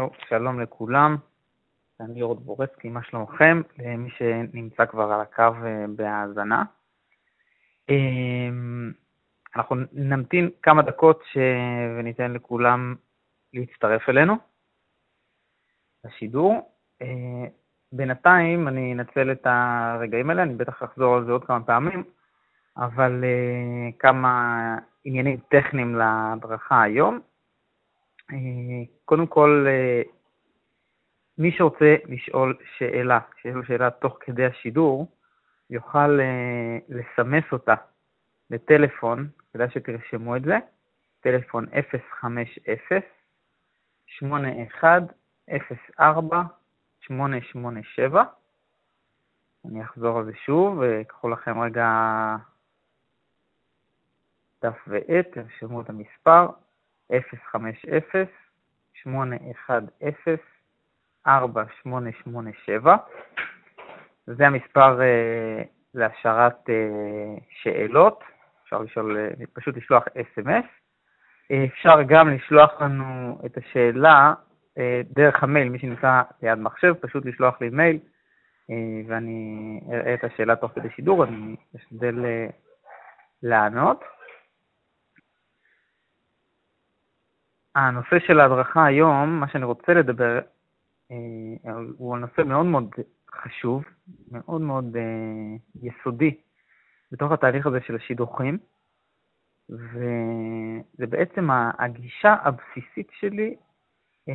טוב, שלום לכולם, אני יורד בורסקי, מה שלומכם? למי שנמצא כבר על הקו אה, בהאזנה. אמ, אנחנו נמתין כמה דקות ש... וניתן לכולם להצטרף אלינו לשידור. אה, בינתיים אני אנצל את הרגעים האלה, אני בטח אחזור על זה עוד כמה פעמים, אבל כמה עניינים טכניים להדרכה היום. Uh, קודם כל, uh, מי שרוצה לשאול שאלה, שיש לו שאלה תוך כדי השידור, יוכל uh, לסמס אותה לטלפון, כדאי שתרשמו את זה, טלפון 050 81 04 887. אני אחזור על זה שוב, וקחו לכם רגע דף ועט, תרשמו את המספר 050-810-4887. זה המספר uh, להשארת uh, שאלות, אפשר לשאול, uh, פשוט לשלוח אס.אם.אס. אפשר גם לשלוח לנו את השאלה אה, דרך המייל, מי שנמצא ליד מחשב, פשוט לשלוח לי מייל, אה, ואני אראה את השאלה תוך כדי שידור, אני אשתדל אה, לענות. הנושא של ההדרכה היום, מה שאני רוצה לדבר, הוא נושא מאוד מאוד חשוב, מאוד מאוד יסודי בתוך התהליך הזה של השידוכים, וזה בעצם הגישה הבסיסית שלי אה,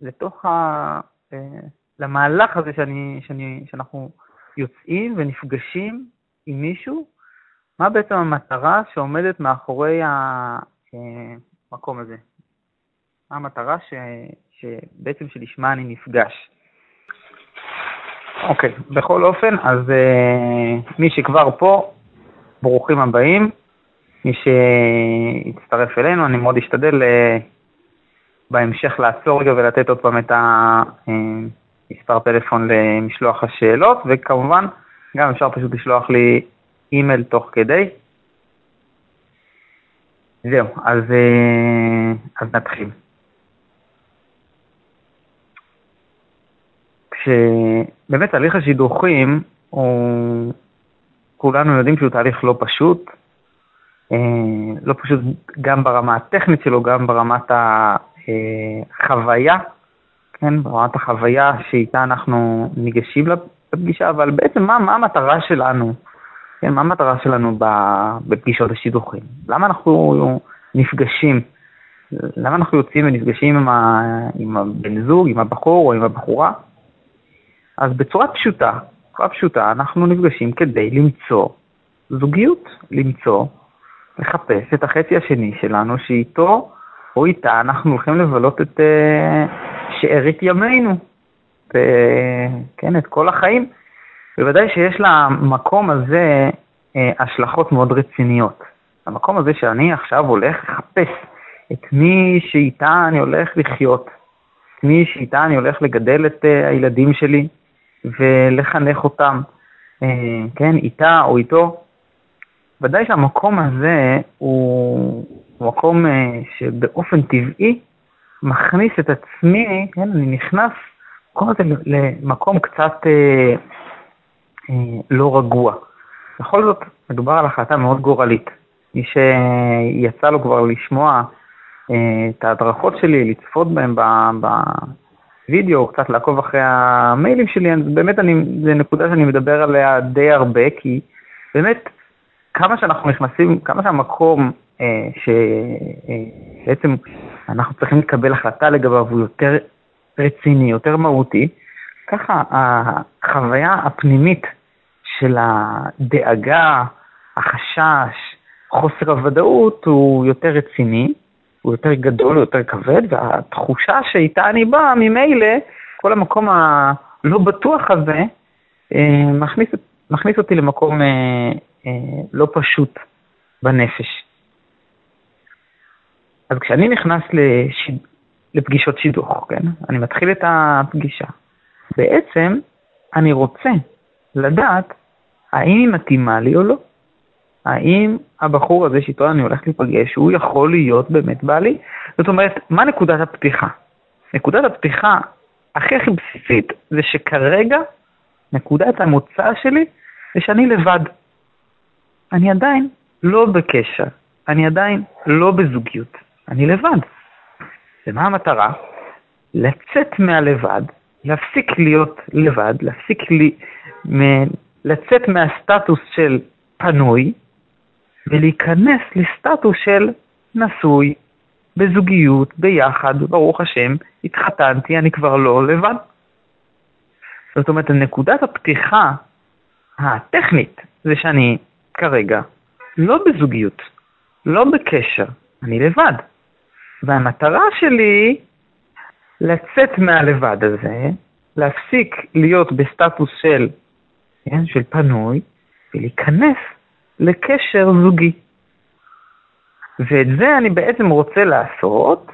לתוך ה... אה, למהלך הזה שאני, שאני, שאנחנו יוצאים ונפגשים עם מישהו, מה בעצם המטרה שעומדת מאחורי המקום הזה? מה המטרה ש, שבעצם שלשמה אני נפגש? אוקיי, בכל אופן, אז uh, מי שכבר פה, ברוכים הבאים. מי שהצטרף אלינו, אני מאוד אשתדל uh, בהמשך לעצור רגע ולתת עוד פעם את המספר אה, טלפון למשלוח השאלות, וכמובן, גם אפשר פשוט לשלוח לי אימייל תוך כדי. זהו, אז, אה, אז נתחיל. כשבאמת תהליך השידוכים הוא, כולנו יודעים שהוא תהליך לא פשוט, אה, לא פשוט גם ברמה הטכנית שלו, גם ברמת חוויה, כן, ברמת החוויה שאיתה אנחנו ניגשים לפגישה, אבל בעצם מה, מה המטרה שלנו, כן, מה המטרה שלנו בפגישות השידוכים? למה אנחנו נפגשים? למה אנחנו יוצאים ונפגשים עם, עם הבן זוג, עם הבחור או עם הבחורה? אז בצורה פשוטה, בצורה פשוטה, אנחנו נפגשים כדי למצוא זוגיות, למצוא, לחפש את החצי השני שלנו שאיתו או איתה אנחנו הולכים לבלות את uh, שארית ימינו, ו, כן, את כל החיים. בוודאי שיש למקום הזה uh, השלכות מאוד רציניות. המקום הזה שאני עכשיו הולך לחפש את מי שאיתה אני הולך לחיות, את מי שאיתה אני הולך לגדל את הילדים שלי ולחנך אותם, uh, כן, איתה או איתו. ודאי שהמקום הזה הוא, מקום אה, שבאופן טבעי מכניס את עצמי, כן, אני נכנס כל הזמן למקום קצת אה, אה, לא רגוע. בכל זאת, מדובר על החלטה מאוד גורלית. מי שיצא לו כבר לשמוע אה, את ההדרכות שלי, לצפות בהן בווידאו, קצת לעקוב אחרי המיילים שלי, באמת אני, זו נקודה שאני מדבר עליה די הרבה, כי באמת, כמה שאנחנו נכנסים, כמה שהמקום אה, שבעצם אנחנו צריכים לקבל החלטה לגביו הוא יותר רציני, יותר מהותי, ככה החוויה הפנימית של הדאגה, החשש, חוסר הוודאות הוא יותר רציני, הוא יותר גדול, הוא יותר כבד, והתחושה שאיתה אני בא, ממילא, כל המקום הלא בטוח הזה, אה, מכניס, מכניס אותי למקום אה, לא פשוט בנפש. אז כשאני נכנס לשיד... לפגישות שידוך, כן? אני מתחיל את הפגישה. בעצם אני רוצה לדעת האם היא מתאימה לי או לא. האם הבחור הזה שאיתו אני הולך להיפגש, הוא יכול להיות באמת בעלי? זאת אומרת, מה נקודת הפתיחה? נקודת הפתיחה הכי הכי בסיסית זה שכרגע נקודת המוצא שלי זה שאני לבד. אני עדיין לא בקשר, אני עדיין לא בזוגיות, אני לבד. ומה המטרה? לצאת מהלבד, להפסיק להיות לבד, להפסיק לי, מ, לצאת מהסטטוס של פנוי ולהיכנס לסטטוס של נשוי, בזוגיות, ביחד, ברוך השם, התחתנתי, אני כבר לא לבד. זאת אומרת, נקודת הפתיחה הטכנית זה שאני כרגע לא בזוגיות, לא בקשר, אני לבד. והמטרה שלי לצאת מהלבד הזה, להפסיק להיות בסטטוס של, כן, של פנוי, ולהיכנס לקשר זוגי. ואת זה אני בעצם רוצה לעשות,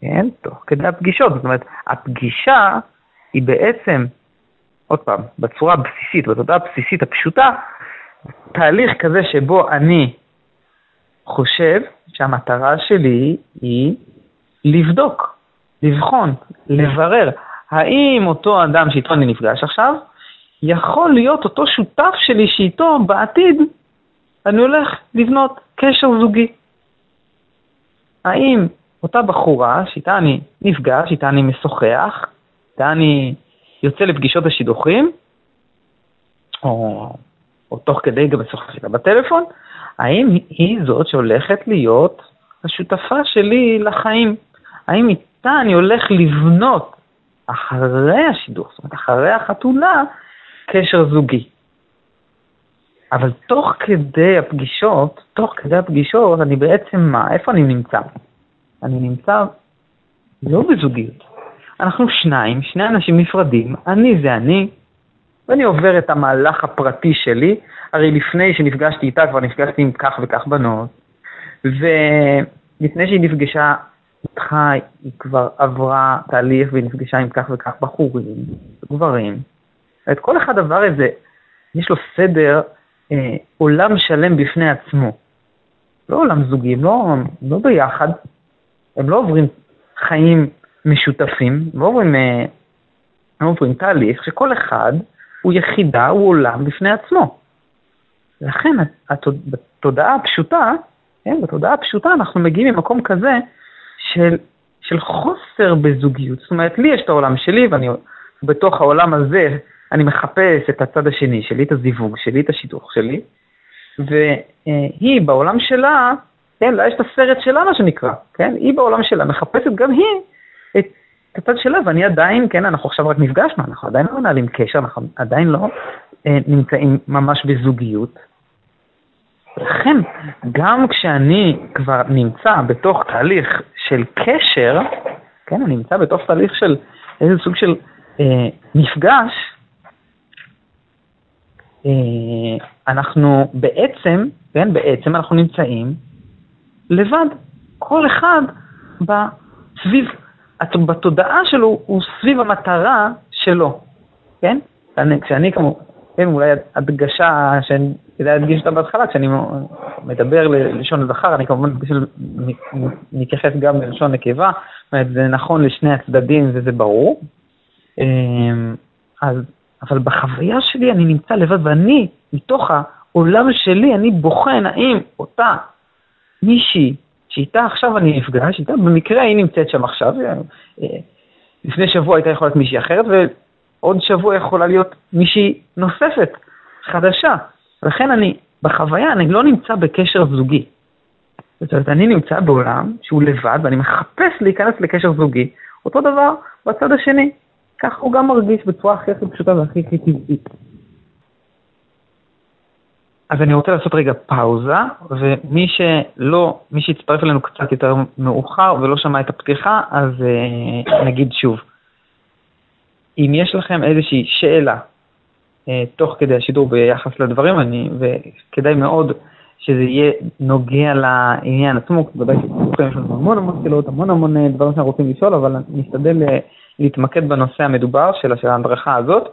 כן, תוך כדי הפגישות. זאת אומרת, הפגישה היא בעצם, עוד פעם, בצורה הבסיסית, בתודעה הבסיסית הפשוטה, תהליך כזה שבו אני חושב שהמטרה שלי היא לבדוק, לבחון, לברר, האם אותו אדם שאיתו אני נפגש עכשיו, יכול להיות אותו שותף שלי שאיתו בעתיד אני הולך לבנות קשר זוגי. האם אותה בחורה שאיתה אני נפגש, איתה אני משוחח, איתה אני יוצא לפגישות השידוכים, או, או תוך כדי גם משוחח איתה בטלפון, האם היא זאת שהולכת להיות השותפה שלי לחיים? האם איתה אני הולך לבנות אחרי השידוך, זאת אומרת, אחרי החתונה, קשר זוגי? אבל תוך כדי הפגישות, תוך כדי הפגישות, אני בעצם מה? איפה אני נמצא? אני נמצא לא בזוגיות. אנחנו שניים, שני אנשים נפרדים, אני זה אני, ואני עובר את המהלך הפרטי שלי, הרי לפני שנפגשתי איתה כבר נפגשתי עם כך וכך בנות, ולפני שהיא נפגשה איתך היא כבר עברה תהליך והיא נפגשה עם כך וכך בחורים, גברים. את כל אחד עבר את זה, יש לו סדר אה, עולם שלם בפני עצמו. לא עולם זוגי, הם לא, לא ביחד, הם לא עוברים חיים משותפים, הם לא עוברים, אה, הם עוברים תהליך שכל אחד הוא יחידה, הוא עולם בפני עצמו. לכן בתודעה הפשוטה, כן, בתודעה הפשוטה אנחנו מגיעים ממקום כזה של, של חוסר בזוגיות. זאת אומרת, לי יש את העולם שלי, ואני בתוך העולם הזה אני מחפש את הצד השני שלי, את הזיווג שלי, את השידוך שלי, והיא בעולם שלה, כן, לה יש את הסרט שלה, מה שנקרא, כן? היא בעולם שלה מחפשת גם היא את, את הצד שלה, ואני עדיין, כן, אנחנו עכשיו רק נפגשנו, אנחנו עדיין לא מנהלים קשר, אנחנו עדיין לא אה, נמצאים ממש בזוגיות. לכן, גם כשאני כבר נמצא בתוך תהליך של קשר, כן, אני נמצא בתוך תהליך של איזה סוג של אה, מפגש, אנחנו בעצם, כן, בעצם אנחנו נמצאים לבד. כל אחד סביב, בתודעה שלו הוא סביב המטרה שלו, כן? כשאני כמו, כן, אולי הדגשה שאני כדאי להדגיש אותה בהתחלה, כשאני מדבר ללשון הזכר, אני כמובן מתייחס גם ללשון נקבה, זאת אומרת, זה נכון לשני הצדדים וזה ברור. אה, אז אבל בחוויה שלי אני נמצא לבד, ואני, מתוך העולם שלי, אני בוחן האם אותה מישהי שאיתה עכשיו אני נפגש, איתה במקרה היא נמצאת שם עכשיו, אה, לפני שבוע הייתה יכולה להיות מישהי אחרת, ועוד שבוע יכולה להיות מישהי נוספת, חדשה. לכן אני, בחוויה, אני לא נמצא בקשר זוגי. זאת אומרת, אני נמצא בעולם שהוא לבד, ואני מחפש להיכנס לקשר זוגי. אותו דבר בצד השני. ככה הוא גם מרגיש בצורה הכי הכי פשוטה והכי הכי טבעית. אז אני רוצה לעשות רגע פאוזה, ומי שלא, מי שהצטרף אלינו קצת יותר מאוחר ולא שמע את הפתיחה, אז uh, נגיד שוב. אם יש לכם איזושהי שאלה uh, תוך כדי השידור ביחס לדברים, אני, וכדאי מאוד שזה יהיה נוגע לעניין עצמו, ודאי שיש לנו המון המון שאלות, המון המון אה, דברים שאנחנו רוצים לשאול, אבל נשתדל להתמקד בנושא המדובר של ההדרכה הזאת,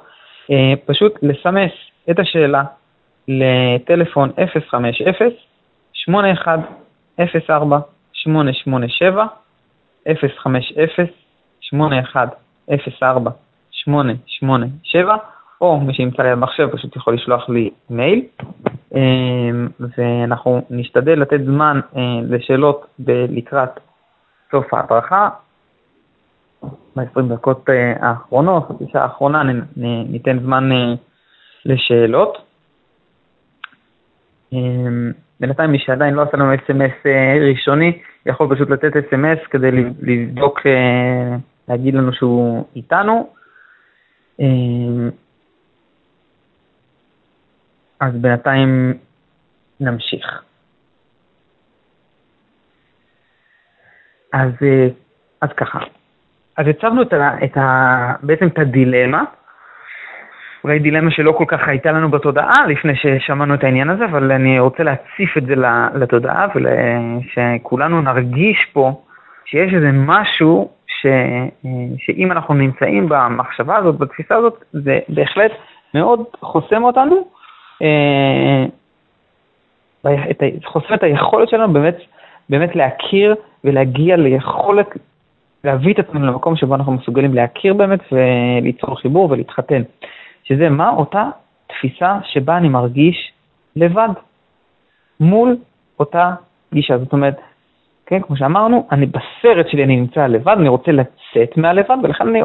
אה, פשוט לסמס את השאלה לטלפון 050-8104-887, 8104 887, או מי שימצא לי על מחשב פשוט יכול לשלוח לי מייל, אמ, ואנחנו נשתדל לתת זמן אה, לשאלות לקראת סוף ההדרכה. ב-20 דקות אה, האחרונות, חצי שעה האחרונה, ניתן זמן אה, לשאלות. אמ, בינתיים מי שעדיין לא עשה לנו אס.אם.אס ראשוני, יכול פשוט לתת אס.אם.אס כדי לבדוק, להגיד לנו שהוא איתנו. אז בינתיים נמשיך. אז, אה, אז ככה, אז הצבנו את ה, את ה, בעצם את הדילמה, אולי דילמה שלא כל כך הייתה לנו בתודעה לפני ששמענו את העניין הזה, אבל אני רוצה להציף את זה לתודעה ושכולנו נרגיש פה שיש איזה משהו ש, שאם אנחנו נמצאים במחשבה הזאת, בתפיסה הזאת, זה בהחלט מאוד חוסם אותנו, אה, חוסם את היכולת שלנו באמת, באמת להכיר ולהגיע ליכולת להביא את עצמנו למקום שבו אנחנו מסוגלים להכיר באמת וליצור חיבור ולהתחתן. שזה מה? אותה תפיסה שבה אני מרגיש לבד, מול אותה גישה. זאת אומרת, כן, כמו שאמרנו, אני בסרט שלי, אני נמצא לבד, אני רוצה לצאת מהלבד, ולכן אני,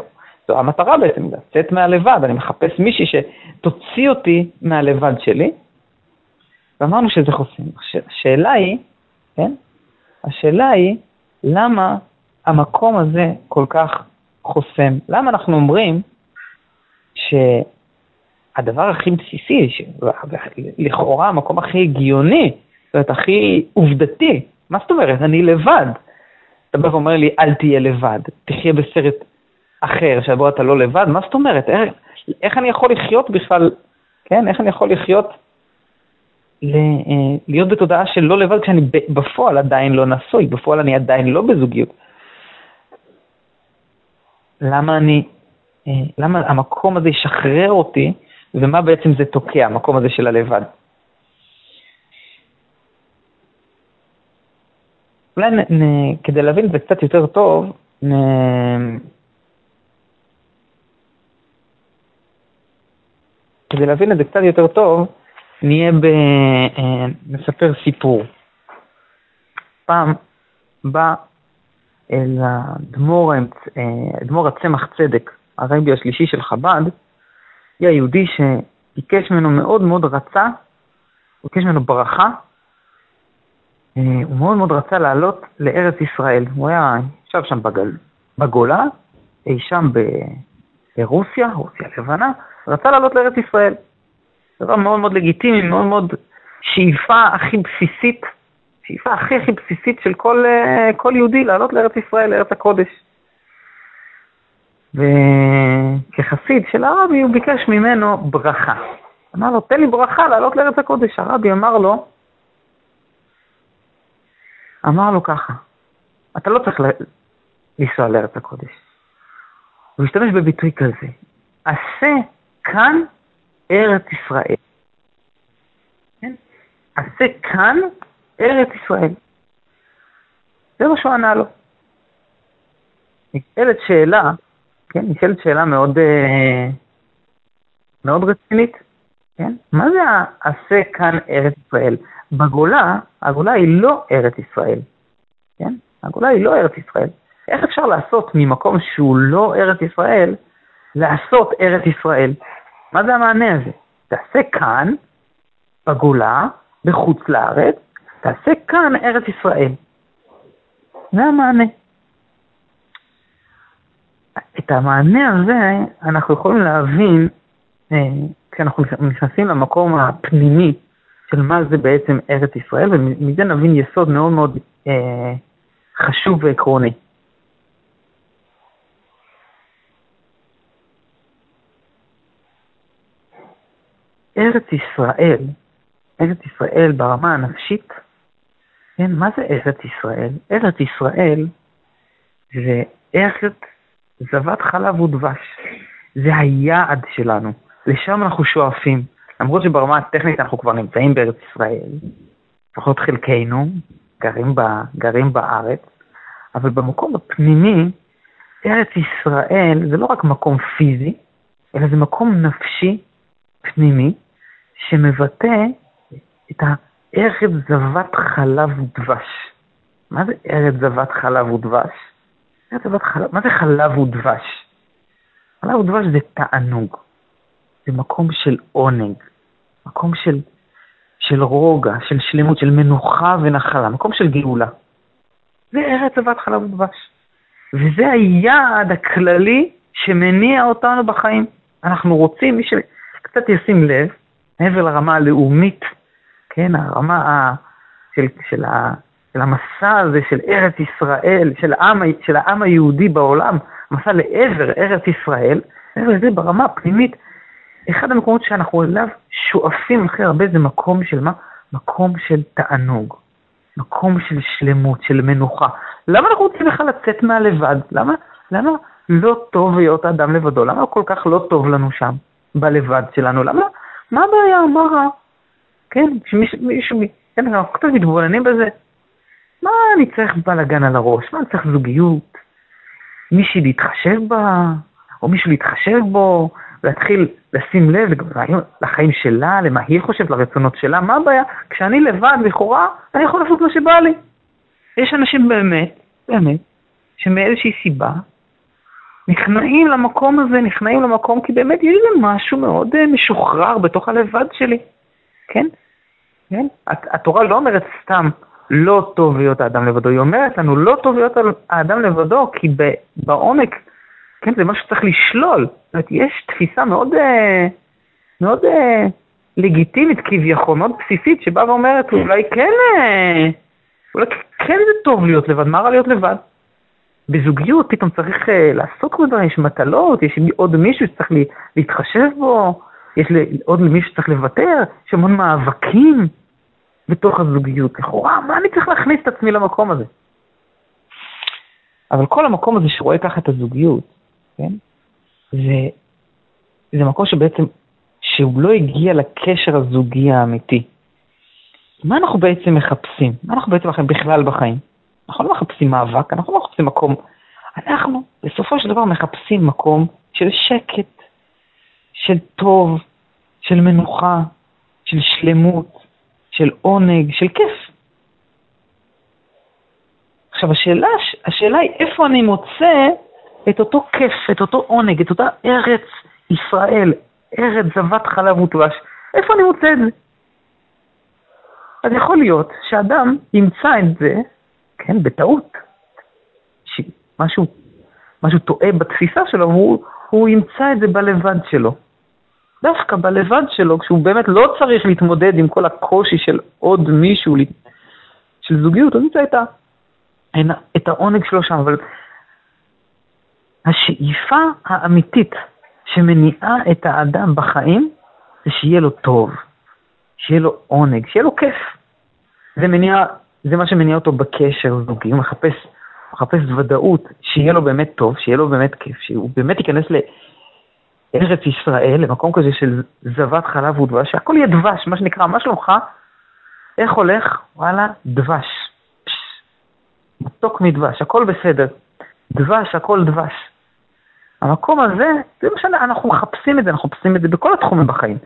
זו המטרה בעצם, לצאת מהלבד, אני מחפש מישהי שתוציא אותי מהלבד שלי, ואמרנו שזה חוסם. השאלה היא, כן, השאלה היא, למה המקום הזה כל כך חוסם? למה אנחנו אומרים שהדבר הכי בסיסי, לכאורה המקום הכי הגיוני, זאת אומרת, הכי עובדתי, מה זאת אומרת? אני לבד. אתה בא ואומר לי, אל תהיה לבד, תחיה בסרט אחר, שבו אתה לא לבד, מה זאת אומרת? איך, איך אני יכול לחיות בכלל, כן? איך אני יכול לחיות, ל, אה, להיות בתודעה של לא לבד כשאני בפועל עדיין לא נשוי, בפועל אני עדיין לא בזוגיות. למה אני, אה, למה המקום הזה ישחרר אותי, ומה בעצם זה תוקע, המקום הזה של הלבד? אולי נ, נ, כדי להבין את זה קצת יותר טוב, נ, כדי להבין את זה קצת יותר טוב, נהיה ב... אה, נספר סיפור. פעם בא אל הדמור אה, הצמח צדק, הרבי השלישי של חב"ד, היה יהודי שביקש ממנו מאוד מאוד רצה, ביקש ממנו ברכה, אה, הוא מאוד מאוד רצה לעלות לארץ ישראל. הוא היה, ישב שם בגל, בגולה, אי שם ברוסיה, רוסיה לבנה, רצה לעלות לארץ ישראל. דבר מאוד מאוד לגיטימי, מאוד מאוד שאיפה הכי בסיסית, שאיפה הכי הכי בסיסית של כל, אה, כל יהודי לעלות לארץ ישראל, לארץ הקודש. וכחסיד של הרבי הוא ביקש ממנו ברכה. אמר לו, תן לי ברכה לעלות לארץ הקודש. הרבי אמר לו, אמר לו ככה, אתה לא צריך לנסוע לארץ הקודש. הוא השתמש בביטוי כזה, עשה כאן ארץ ישראל. כן? עשה כאן ארץ ישראל. זה מה שהוא ענה לו. נשאלת שאלה, כן, נשאלת שאלה מאוד, אה, מאוד רצינית, כן? מה זה עשה כאן ארץ ישראל? בגולה, הגולה היא לא ארץ ישראל, כן? הגולה היא לא ארץ ישראל. איך אפשר לעשות ממקום שהוא לא ארץ ישראל, לעשות ארץ ישראל? מה זה המענה הזה? תעשה כאן, בגולה, בחוץ לארץ, תעשה כאן ארץ ישראל. זה המענה. את המענה הזה אנחנו יכולים להבין אה, כשאנחנו נכנסים למקום הפנימי של מה זה בעצם ארץ ישראל, ומזה נבין יסוד מאוד מאוד אה, חשוב ועקרוני. ארץ ישראל, ארץ ישראל ברמה הנפשית, כן, מה זה ארץ ישראל? ארץ ישראל זה ארץ זבת חלב ודבש. זה היעד שלנו, לשם אנחנו שואפים. למרות שברמה הטכנית אנחנו כבר נמצאים בארץ ישראל, לפחות חלקנו, גרים, ב, גרים בארץ, אבל במקום הפנימי ארץ ישראל זה לא רק מקום פיזי, אלא זה מקום נפשי, פנימי, שמבטא את הארץ זבת חלב ודבש. מה זה ארץ זבת חלב ודבש? ארץ זבת חלב, מה זה חלב ודבש? חלב ודבש זה תענוג, זה מקום של עונג, מקום של, של רוגע, של שלמות, של מנוחה ונחלה, מקום של גאולה. זה ארץ זבת חלב ודבש. וזה היעד הכללי שמניע אותנו בחיים. אנחנו רוצים, מי שקצת ישים לב, מעבר לרמה הלאומית, כן, הרמה של, של, ה, של המסע הזה של ארץ ישראל, של העם, של העם היהודי בעולם, מסע לעבר ארץ ישראל, מעבר לזה ברמה הפנימית, אחד המקומות שאנחנו אליו שואפים הכי הרבה זה מקום של מה? מקום של תענוג, מקום של שלמות, של מנוחה. למה אנחנו רוצים בכלל לצאת מהלבד? למה, למה לא טוב להיות אדם לבדו? למה כל כך לא טוב לנו שם, בלבד שלנו? למה, מה הבעיה? מה רע? כן, שמישהו, כן, אנחנו קצת מתבוננים בזה. מה אני צריך בלאגן על הראש? מה אני צריך זוגיות? מישהי להתחשב בה, או מישהו להתחשב בו, להתחיל לשים לב לחיים שלה, למה היא חושבת, לרצונות שלה, מה הבעיה? כשאני לבד, לכאורה, אני יכול לעשות מה שבא לי. יש אנשים באמת, באמת, שמאיזושהי סיבה, נכנעים למקום הזה, נכנעים למקום, כי באמת יש לי משהו מאוד אה, משוחרר בתוך הלבד שלי, כן? כן? התורה לא אומרת סתם, לא טוב להיות האדם לבדו, היא אומרת לנו, לא טוב להיות האדם לבדו, כי בעומק, כן, זה משהו שצריך לשלול. זאת אומרת, יש תפיסה מאוד, אה, מאוד אה, לגיטימית כביכול, מאוד בסיסית, שבאה ואומרת, אולי כן, אה, אולי כן זה טוב להיות לבד, מה רע להיות לבד? בזוגיות פתאום צריך לעסוק בדברים, יש מטלות, יש עוד מישהו שצריך להתחשב בו, יש עוד מישהו שצריך לוותר, יש המון מאבקים. בתוך הזוגיות. לכאורה, מה אני צריך להכניס את עצמי למקום הזה? אבל כל המקום הזה שרואה ככה את הזוגיות, כן? זה, זה מקום שבעצם, שהוא לא הגיע לקשר הזוגי האמיתי. מה אנחנו בעצם מחפשים? מה אנחנו בעצם מחפשים בכלל בחיים? אנחנו לא מחפשים מאבק, אנחנו לא מחפשים מקום. אנחנו בסופו של דבר מחפשים מקום של שקט, של טוב, של מנוחה, של שלמות, של עונג, של כיף. עכשיו השאלה, השאלה היא איפה אני מוצא את אותו כיף, את אותו עונג, את אותה ארץ ישראל, ארץ זבת חלב ודבש, איפה אני מוצא את זה? אז יכול להיות שאדם ימצא את זה, כן, בטעות, משהו, משהו טועה בתפיסה שלו, והוא ימצא את זה בלבד שלו. דווקא בלבד שלו, כשהוא באמת לא צריך להתמודד עם כל הקושי של עוד מישהו, של זוגיות, הוא נמצא את, ה, את העונג שלו שם. אבל השאיפה האמיתית שמניעה את האדם בחיים, זה שיהיה לו טוב, שיהיה לו עונג, שיהיה לו כיף. זה, מניע, זה מה שמניע אותו בקשר זוגי, הוא מחפש, מחפש ודאות, שיהיה לו באמת טוב, שיהיה לו באמת כיף, שהוא באמת ייכנס ל... ארץ ישראל, למקום כזה של זבת חלב ודבש, שהכל יהיה דבש, מה שנקרא, מה שלומך? איך הולך? וואלה, דבש. מתוק מדבש, הכל בסדר. דבש, הכל דבש. המקום הזה, זה מה שאנחנו מחפשים את זה, אנחנו מחפשים את זה בכל התחומים בחיים.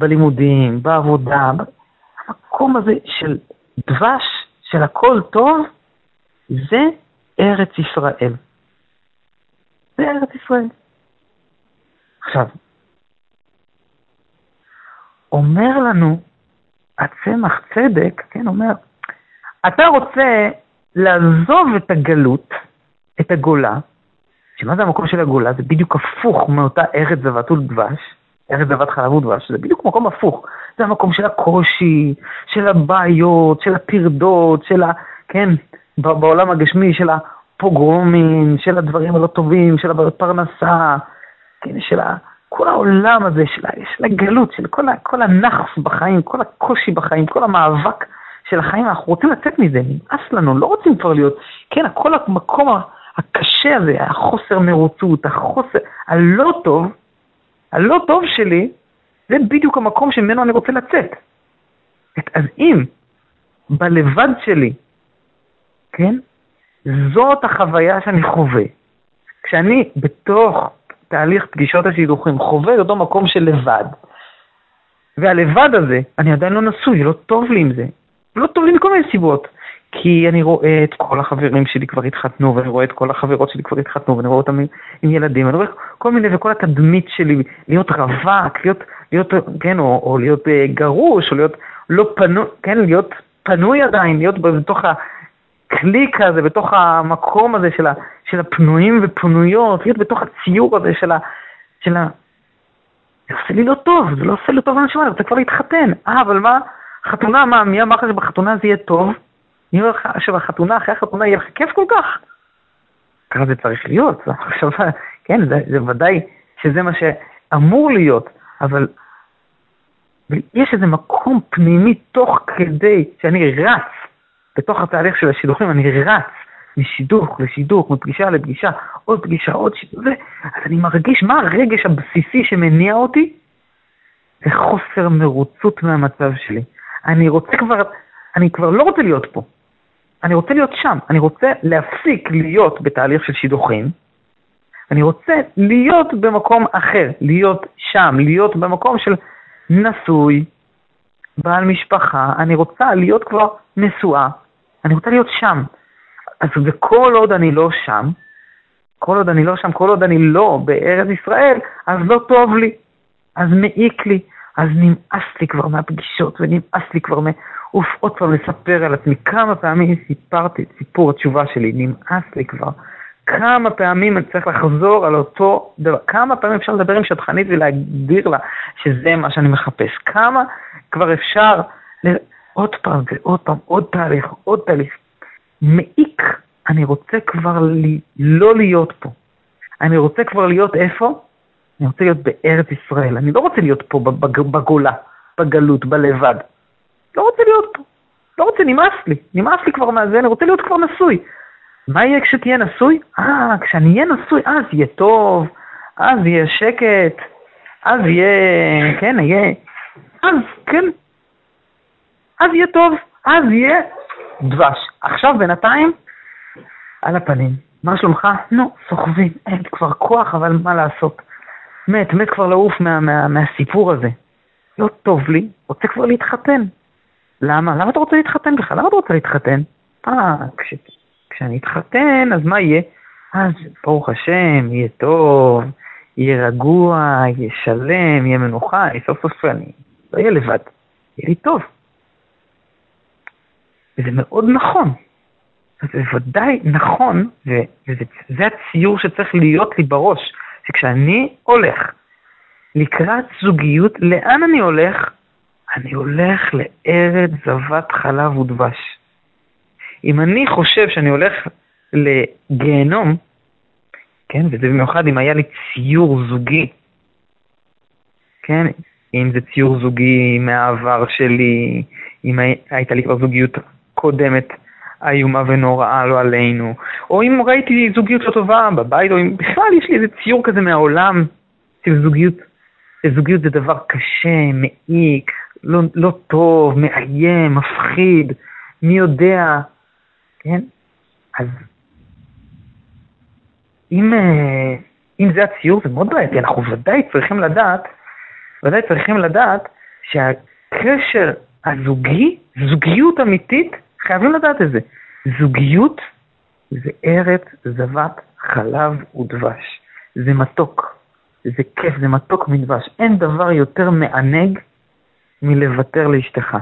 בלימודים, בעבודה, המקום הזה של דבש, של הכל טוב, זה ארץ ישראל. זה ארץ ישראל. עכשיו, אומר לנו הצמח צדק, כן, אומר, אתה רוצה לעזוב את הגלות, את הגולה, שמה זה המקום של הגולה? זה בדיוק הפוך מאותה ארץ זבת ודבש, ארץ זבת חלב ודבש, זה בדיוק מקום הפוך. זה המקום של הקושי, של הבעיות, של הטרדות, של ה... כן, בעולם הגשמי, של הפוגרומים, של הדברים הלא טובים, של הבעיות פרנסה, כן, של כל העולם הזה, של, של הגלות, של כל, כל הנחס בחיים, כל הקושי בחיים, כל המאבק של החיים, אנחנו רוצים לצאת מזה, נמאס לנו, לא רוצים כבר להיות, כן, כל המקום הקשה הזה, החוסר מרוצות, החוסר, הלא טוב, הלא טוב שלי, זה בדיוק המקום שממנו אני רוצה לצאת. אז אם בלבד שלי, כן, זאת החוויה שאני חווה, כשאני בתוך תהליך פגישות השידוכים חווה את אותו מקום של לבד, והלבד הזה, אני עדיין לא נשוי, לא טוב לי עם זה. לא טוב לי מכל מיני סיבות. כי אני רואה את כל החברים שלי כבר התחתנו, ואני רואה את כל החברות שלי כבר התחתנו, ואני רואה אותם עם, עם ילדים, ואני רואה כל מיני, וכל התדמית שלי, להיות רווק, להיות, להיות, כן, או, או להיות אה, גרוש, או להיות לא פנוי, כן, להיות פנוי עדיין, להיות בתוך הקליק הזה, בתוך המקום הזה של, ה, של הפנויים ופנויות, להיות בתוך הציור הזה של ה... של ה זה עושה לי לא טוב, זה לא עושה לי טוב לאנשים האלה, אתה כבר להתחתן. אה, אבל מה, חתונה, מה, מי אמר לך שבחתונה זה יהיה טוב? מי אומר לך שבחתונה, אחרי החתונה יהיה לך כיף כל כך? ככה זה צריך להיות. עכשיו, כן, זה, זה ודאי שזה מה שאמור להיות, אבל יש איזה מקום פנימי תוך כדי שאני רץ בתוך התהליך של השידוכים, אני רץ משידוך לשידוך, מפגישה לפגישה, עוד פגישה, עוד שידוך, אז אני מרגיש מה הרגש הבסיסי שמניע אותי? זה חוסר מרוצות מהמצב שלי. אני רוצה כבר, אני כבר לא רוצה להיות פה. אני רוצה להיות שם. אני רוצה להפסיק להיות בתהליך של שידוכים. אני רוצה להיות במקום אחר, להיות שם, להיות במקום של נשוי, בעל משפחה, אני רוצה להיות כבר נשואה, אני רוצה להיות שם. אז וכל עוד אני לא שם, כל עוד אני לא שם, כל עוד אני לא בארץ ישראל, אז לא טוב לי, אז מעיק לי, אז נמאס לי כבר מהפגישות, ונמאס לי כבר מ... אוף, עוד פעם לספר על עצמי. כמה פעמים סיפרתי את סיפור התשובה שלי, נמאס לי כבר. כמה פעמים אני צריך לחזור על אותו דבר, כמה פעמים אפשר לדבר עם שטחנית ולהגדיר לה שזה מה שאני מחפש, כמה כבר אפשר, עוד פעם ועוד פעם, עוד תהליך, עוד תהליך. מעיק, אני רוצה כבר לי, לא להיות פה. אני רוצה כבר להיות איפה? אני רוצה להיות בארץ ישראל. אני לא רוצה להיות פה בגולה, בגלות, בלבד. לא רוצה להיות פה. לא רוצה, נמאס לי. נמאס לי כבר מהזה, אני רוצה להיות כבר נשוי. מה יהיה כשתהיה נשוי? אה, כשאני אהיה נשוי, אז יהיה טוב, אז יהיה שקט, אז יהיה, כן, יהיה, אז, כן, אז יהיה טוב, אז יהיה דבש. עכשיו בינתיים, על הפנים. מה שלומך? נו, סוחבים, אין כבר כוח, אבל מה לעשות? מת, מת כבר לעוף מה, מה, מהסיפור הזה. לא טוב לי, רוצה כבר להתחתן. למה? למה אתה רוצה להתחתן בכלל? למה אתה רוצה להתחתן? אה, כש... כשאני אתחתן, אז מה יהיה? אז ברוך השם, יהיה טוב, יהיה רגוע, יהיה שלם, יהיה מנוחה, סוף סוף אני לא אהיה לבד, יהיה לי טוב. וזה מאוד נכון. זה ודאי נכון, וזה הציור שצריך להיות לי בראש, שכשאני הולך לקראת זוגיות, לאן אני הולך? אני הולך לארץ זבת חלב ודבש. אם אני חושב שאני הולך לגיהנום, כן, וזה במיוחד אם היה לי ציור זוגי, כן, אם זה ציור זוגי מהעבר שלי, אם הייתה לי כבר זוגיות קודמת איומה ונוראה לא עלינו, או אם ראיתי זוגיות לא טובה בבית, או אם בכלל יש לי איזה ציור כזה מהעולם, של זוגיות, שזוגיות זה דבר קשה, מעיק, לא, לא טוב, מאיים, מפחיד, מי יודע, כן? אז אם, אה, אם זה הציור זה מאוד בעייתי, אנחנו ודאי צריכים לדעת, ודאי צריכים לדעת שהקשר הזוגי, זוגיות אמיתית, חייבים לדעת את זה. זוגיות זה ארץ זבת חלב ודבש. זה מתוק, זה כיף, זה מתוק מדבש. אין דבר יותר מענג מלוותר לאשתך.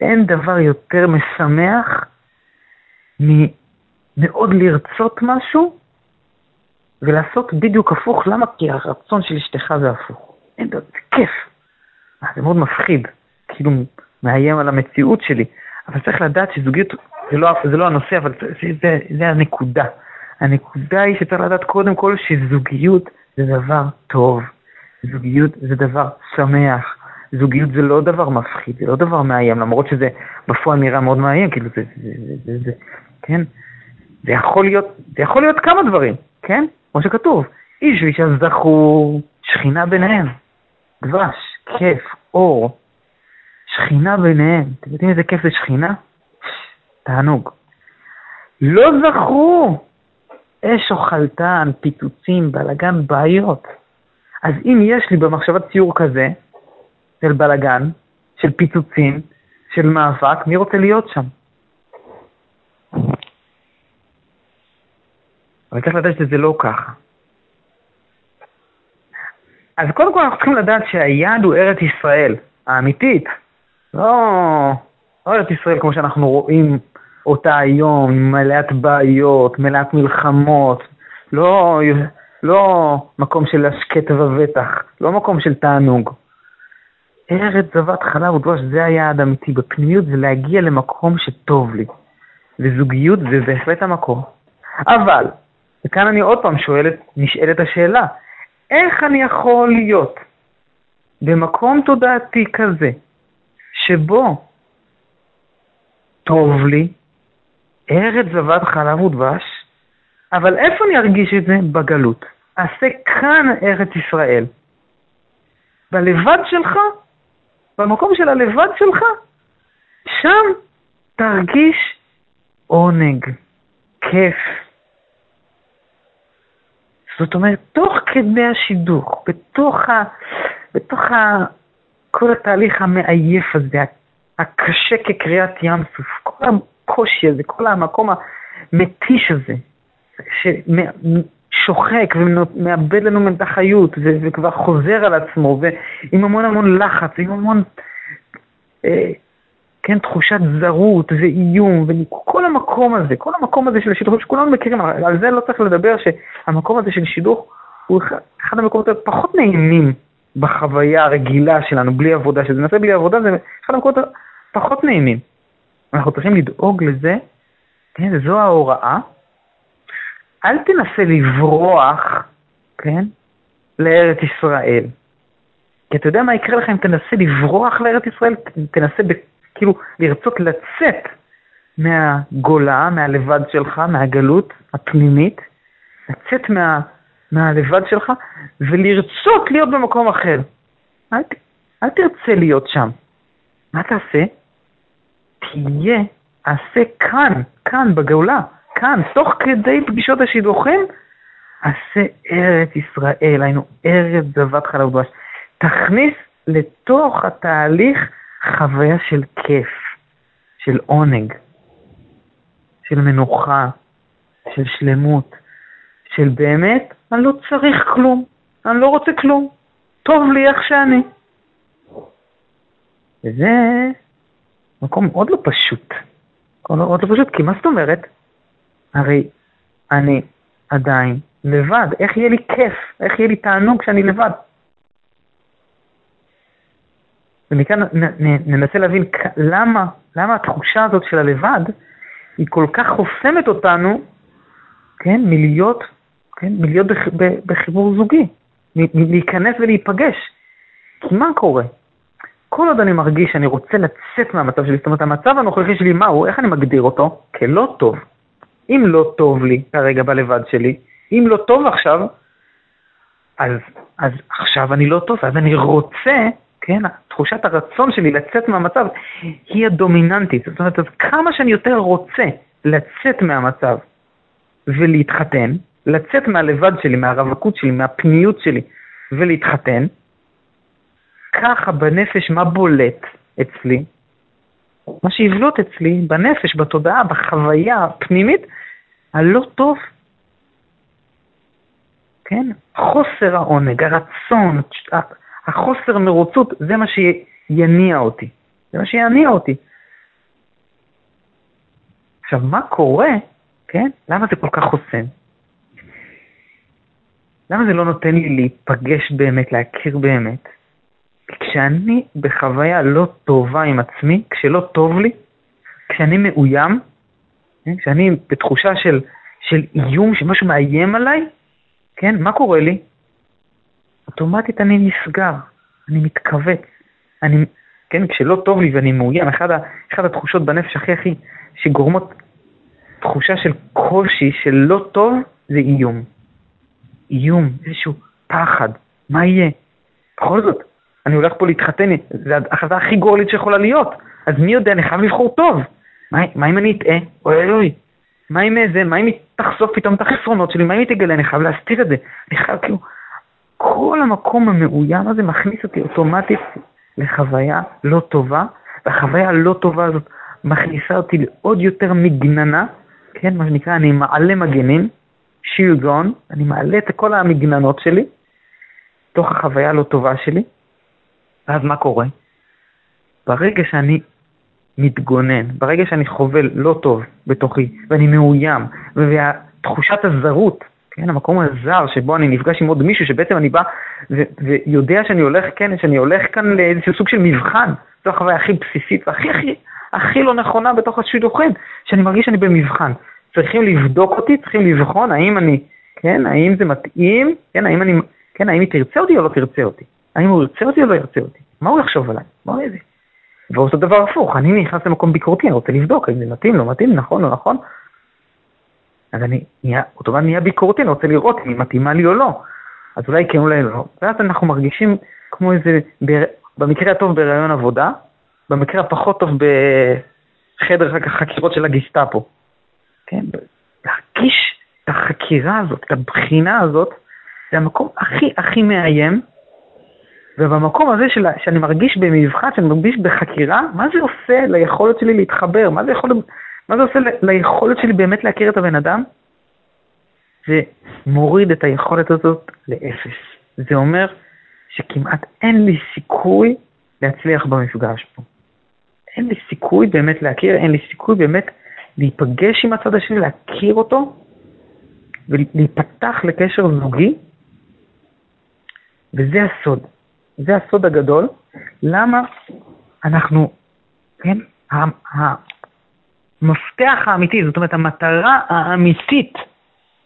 אין דבר יותר משמח ממאוד לרצות משהו ולעשות בדיוק הפוך. למה? כי הרצון של אשתך זה הפוך. אין דבר, זה כיף. אה, זה מאוד מפחיד, כאילו מאיים על המציאות שלי. אבל צריך לדעת שזוגיות זה לא, זה לא הנושא, אבל זה, זה, זה הנקודה. הנקודה היא שצריך לדעת קודם כל שזוגיות זה דבר טוב. זוגיות זה דבר שמח. זוגיות זה לא דבר מפחיד, זה לא דבר מאיים, למרות שזה בפועל נראה מאוד מאיים, כאילו זה, זה, זה, זה, זה כן? זה יכול להיות, זה יכול להיות כמה דברים, כן? כמו שכתוב, איש ואישה זכו, שכינה ביניהם, דבש, כיף, אור, שכינה ביניהם. אתם יודעים איזה כיף זה שכינה? תענוג. לא זכרו, אש אוכלתן, פיצוצים, בלאגן, בעיות. אז אם יש לי במחשבת ציור כזה, של בלאגן, של פיצוצים, של מאבק, מי רוצה להיות שם? אבל צריך לדעת שזה לא ככה. אז קודם כל אנחנו צריכים לדעת שהיעד הוא ארץ ישראל, האמיתית. לא, לא ארץ ישראל כמו שאנחנו רואים אותה היום, מלאת בעיות, מלאת מלחמות, לא, לא מקום של השקט ובטח, לא מקום של תענוג. ארץ זבת חלב ודבש, זה היעד האמיתי. בפנימיות זה להגיע למקום שטוב לי. וזוגיות זה בהחלט המקום. אבל, וכאן אני עוד פעם שואלת, נשאלת השאלה, איך אני יכול להיות במקום תודעתי כזה, שבו טוב לי, ארץ זבת חלב ודבש, אבל איפה אני ארגיש את זה? בגלות. אעשה כאן ארץ ישראל. בלבד שלך, במקום של הלבד שלך, שם תרגיש עונג, כיף. זאת אומרת, תוך כדי השידוך, בתוך, ה, בתוך כל התהליך המעייף הזה, הקשה כקריאת ים סוף, כל הקושי הזה, כל המקום המתיש הזה, ששוחק ומאבד לנו את החיות וכבר חוזר על עצמו, ועם המון המון לחץ, עם המון, אה, כן, תחושת זרות ואיום, וכל המקום הזה, כל המקום הזה של השידוך, שכולנו מכירים, על זה לא צריך לדבר, שהמקום הזה של שידוך הוא אחד המקומות הפחות נעימים בחוויה הרגילה שלנו, בלי עבודה, שזה נעשה בלי עבודה, זה אחד המקומות הפחות נעימים. אנחנו צריכים לדאוג לזה, כן, זו ההוראה. אל תנסה לברוח, כן, לארץ ישראל. כי אתה יודע מה יקרה לך אם תנסה לברוח לארץ ישראל? תנסה ב, כאילו לרצות לצאת מהגולה, מהלבד שלך, מהגלות הפנימית, לצאת מה, מהלבד שלך ולרצות להיות במקום אחר. אל, אל תרצה להיות שם. מה תעשה? תהיה, עשה כאן, כאן בגאולה, כאן, תוך כדי פגישות השידוכים, עשה ארץ ישראל, היינו ארץ זבת חלב ודבש. תכניס לתוך התהליך חוויה של כיף, של עונג, של מנוחה, של שלמות, של באמת, אני לא צריך כלום, אני לא רוצה כלום, טוב לי איך שאני. וזה מקום מאוד לא פשוט. מאוד לא פשוט, כי מה זאת אומרת? הרי אני עדיין לבד, איך יהיה לי כיף? איך יהיה לי תענוג כשאני לבד? ומכאן ננסה להבין למה, למה התחושה הזאת של הלבד היא כל כך חוסמת אותנו, כן, מלהיות, כן, מלהיות בחיבור זוגי, להיכנס ולהיפגש. כי מה קורה? כל עוד אני מרגיש שאני רוצה לצאת מהמצב שלי, זאת אומרת, המצב הנוכחי שלי, מהו, איך אני מגדיר אותו? כלא טוב. אם לא טוב לי כרגע בלבד שלי, אם לא טוב עכשיו, אז, אז עכשיו אני לא טוב, אז אני רוצה, כן, תחושת הרצון שלי לצאת מהמצב היא הדומיננטית. זאת אומרת, אז כמה שאני יותר רוצה לצאת מהמצב ולהתחתן, לצאת מהלבד שלי, מהרווקות שלי, מהפניות שלי ולהתחתן, ככה בנפש מה בולט אצלי? מה שיבלוט אצלי בנפש, בתודעה, בחוויה הפנימית, הלא טוב. כן? חוסר העונג, הרצון, החוסר מרוצות, זה מה שיניע אותי. זה מה שיניע אותי. עכשיו, מה קורה, כן? למה זה כל כך חוסם? למה זה לא נותן לי להיפגש באמת, להכיר באמת? כשאני בחוויה לא טובה עם עצמי, כשלא טוב לי, כשאני מאוים, כן? כשאני בתחושה של, של איום, שמשהו מאיים עליי, כן, מה קורה לי? אוטומטית אני נסגר, אני מתכווץ. אני, כן, כשלא טוב לי ואני מאוים, אחת, אחד התחושות בנפש הכי הכי שגורמות תחושה של קושי, של לא טוב, זה איום. איום, איזשהו פחד, מה יהיה? בכל זאת, אני הולך פה להתחתן, זו ההחלטה הכי גורלית שיכולה להיות. אז מי יודע, אני חייב לבחור טוב. מה, מה אם אני אטעה? אוי אוי. מה אם זה, מה אם היא תחשוף פתאום את החסרונות שלי, מה אם היא תגלה, אני חייב להסתיר את זה. אני חייב כאילו, כל המקום המאוים הזה מכניס אותי אוטומטית לחוויה לא טובה, והחוויה הלא טובה הזאת מכניסה אותי לעוד יותר מגננה, כן, מה שנקרא, אני מעלה מגנים, שילגון, אני מעלה את כל המגננות שלי, תוך החוויה הלא טובה שלי, ואז מה קורה? ברגע שאני מתגונן, ברגע שאני חווה לא טוב בתוכי, ואני מאוים, ותחושת הזרות, כן, המקום הזר שבו אני נפגש עם עוד מישהו שבעצם אני בא ו- ויודע שאני הולך, כן, שאני הולך כאן לאיזשהו סוג של מבחן, זו החוויה הכי בסיסית והכי הכי הכי לא נכונה בתוך השידוכים, שאני מרגיש שאני במבחן. צריכים לבדוק אותי, צריכים לבחון האם אני, כן, האם זה מתאים, כן, האם אני, כן, האם היא תרצה אותי או לא תרצה אותי, האם הוא ירצה אותי או לא ירצה אותי, מה הוא יחשוב עליי, מה איזה. ואותו דבר הפוך, אני נכנס למקום ביקורתי, אני רוצה לבדוק האם זה מתאים, לא מתאים, נכון, לא נכון. אז אני נהיה, דבר נהיה ביקורתי, אני רוצה לראות אם היא מתאימה לי או לא. אז אולי כן, אולי לא. ואז אנחנו מרגישים כמו איזה, במקרה הטוב בהיריון עבודה, במקרה הפחות טוב בחדר חקירות של הגסטאפו. כן, להרגיש את החקירה הזאת, את הבחינה הזאת, זה המקום הכי הכי מאיים, ובמקום הזה של, שאני מרגיש במבחן, שאני מרגיש בחקירה, מה זה עושה ליכולת שלי להתחבר? מה זה, יכול, מה זה עושה ליכולת שלי באמת להכיר את הבן אדם? זה מוריד את היכולת הזאת לאפס. זה אומר שכמעט אין לי סיכוי להצליח במפגש פה. אין לי סיכוי באמת להכיר, אין לי סיכוי באמת להיפגש עם הצד השני, להכיר אותו ולהיפתח לקשר זוגי, וזה הסוד. זה הסוד הגדול, למה אנחנו, כן, המפתח האמיתי, זאת אומרת המטרה האמיתית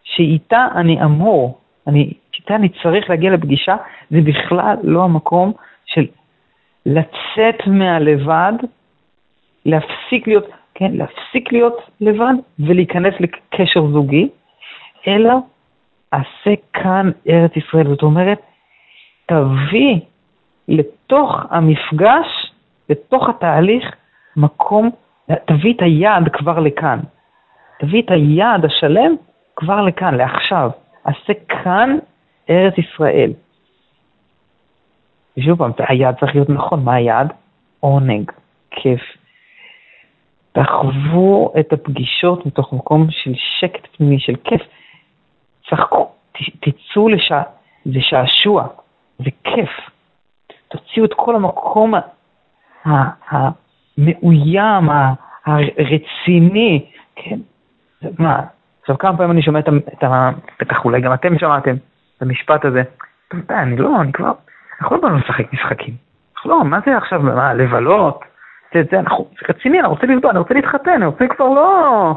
שאיתה אני אמור, אני, שאיתה אני צריך להגיע לפגישה, זה בכלל לא המקום של לצאת מהלבד, להפסיק להיות, כן, להפסיק להיות לבד ולהיכנס לקשר זוגי, אלא עשה כאן ארץ ישראל. זאת אומרת, תביא לתוך המפגש, לתוך התהליך, מקום, תביא את היעד כבר לכאן. תביא את היעד השלם כבר לכאן, לעכשיו. עשה כאן ארץ ישראל. ושוב פעם, היעד צריך להיות נכון, מה היעד? עונג, כיף. תחוו את הפגישות מתוך מקום של שקט פנימי, של כיף. צחקו, תצאו לשע... זה שעשוע, זה כיף. תוציאו את כל המקום המאוים, הרציני, כן? מה, עכשיו כמה פעמים אני שומע את ה... בטח אולי גם אתם שמעתם את המשפט הזה. די, אני לא, אני כבר, אנחנו לא באנו לשחק משחקים. אנחנו לא, מה זה עכשיו, מה, לבלות? זה, זה, אנחנו, זה רציני, אני רוצה לבדוק, אני רוצה להתחתן, אני רוצה כבר לא...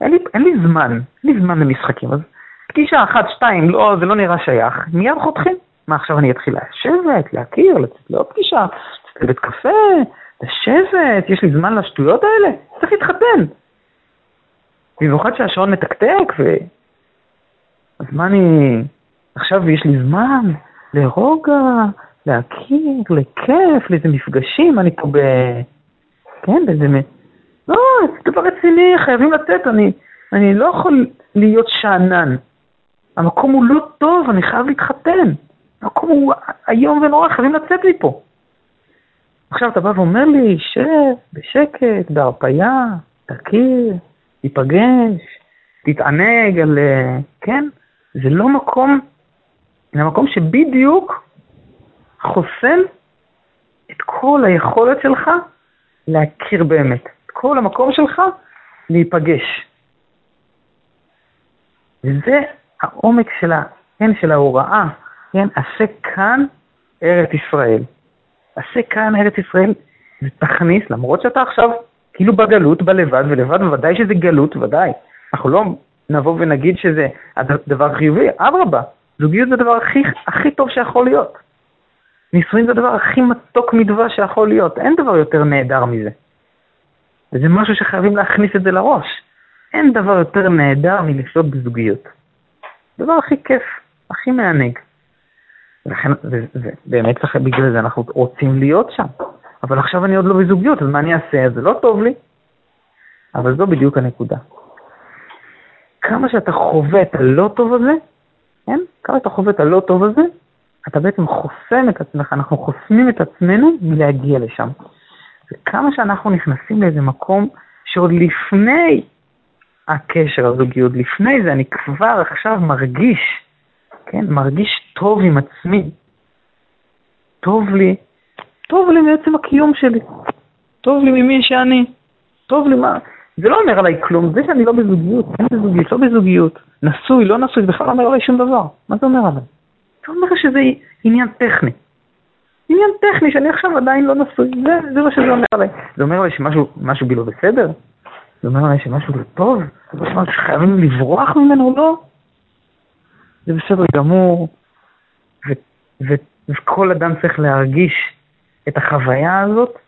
אין לי, אין לי זמן, אין לי זמן למשחקים, אז פגישה אחת, שתיים, לא, זה לא נראה שייך, מיד חותכים. מה עכשיו אני אתחיל לשבת, להכיר, לצאת לעוד פגישה, לצאת לבית קפה, לשבת, יש לי זמן לשטויות האלה? צריך להתחתן. במיוחד שהשעון מתקתק, ו... אז מה אני... עכשיו יש לי זמן לרוגע, להכיר, לכיף, לאיזה מפגשים, אני פה ב... כן, באיזה... לא, זה דבר רציני, חייבים לתת, אני, אני לא יכול להיות שאנן. המקום הוא לא טוב, אני חייב להתחתן. המקום הוא איום ונורא, חייבים לצאת מפה. עכשיו אתה בא ואומר לי, שב, בשקט, בהרפייה, תכיר, תיפגש, תתענג על... כן? זה לא מקום, זה מקום שבדיוק חוסם את כל היכולת שלך להכיר באמת. כל המקום שלך להיפגש. וזה העומק של, ה, כן, של ההוראה, כן, עשה כאן ארץ ישראל. עשה כאן ארץ ישראל, ותכניס, למרות שאתה עכשיו כאילו בגלות, בלבד, ולבד בוודאי שזה גלות, ודאי. אנחנו לא נבוא ונגיד שזה הדבר חיובי, אדרבה, זוגיות זה הדבר הכי, הכי טוב שיכול להיות. נישואים זה הדבר הכי מתוק מדבש שיכול להיות, אין דבר יותר נהדר מזה. וזה משהו שחייבים להכניס את זה לראש. אין דבר יותר נהדר מלחיות בזוגיות. הדבר הכי כיף, הכי מענג. ולכן, ובאמת בגלל זה אנחנו רוצים להיות שם. אבל עכשיו אני עוד לא בזוגיות, אז מה אני אעשה? זה לא טוב לי. אבל זו בדיוק הנקודה. כמה שאתה חווה את הלא טוב הזה, כן? כמה שאתה חווה את הלא טוב הזה, אתה בעצם חוסם את עצמך, אנחנו חוסמים את עצמנו מלהגיע לשם. וכמה שאנחנו נכנסים לאיזה מקום שעוד לפני הקשר, הזוגיות, לפני זה אני כבר עכשיו מרגיש, כן, מרגיש טוב עם עצמי. טוב לי, טוב לי מעצם הקיום שלי. טוב לי ממי שאני. טוב לי מה... זה לא אומר עליי כלום, זה שאני לא בזוגיות, אין בזוגיות, לא בזוגיות, נשוי, לא נשוי, זה בכלל לא אומר עליי שום דבר. מה זה אומר עליי? זה אומר שזה עניין טכני. עניין טכני שאני עכשיו עדיין לא נשוי, זה, זה מה שזה אומר עליי. זה אומר עליי שמשהו בי לא בסדר? זה אומר עליי שמשהו לא טוב? זה אומר שחייבים לברוח ממנו? לא. זה בסדר גמור, וכל אדם צריך להרגיש את החוויה הזאת,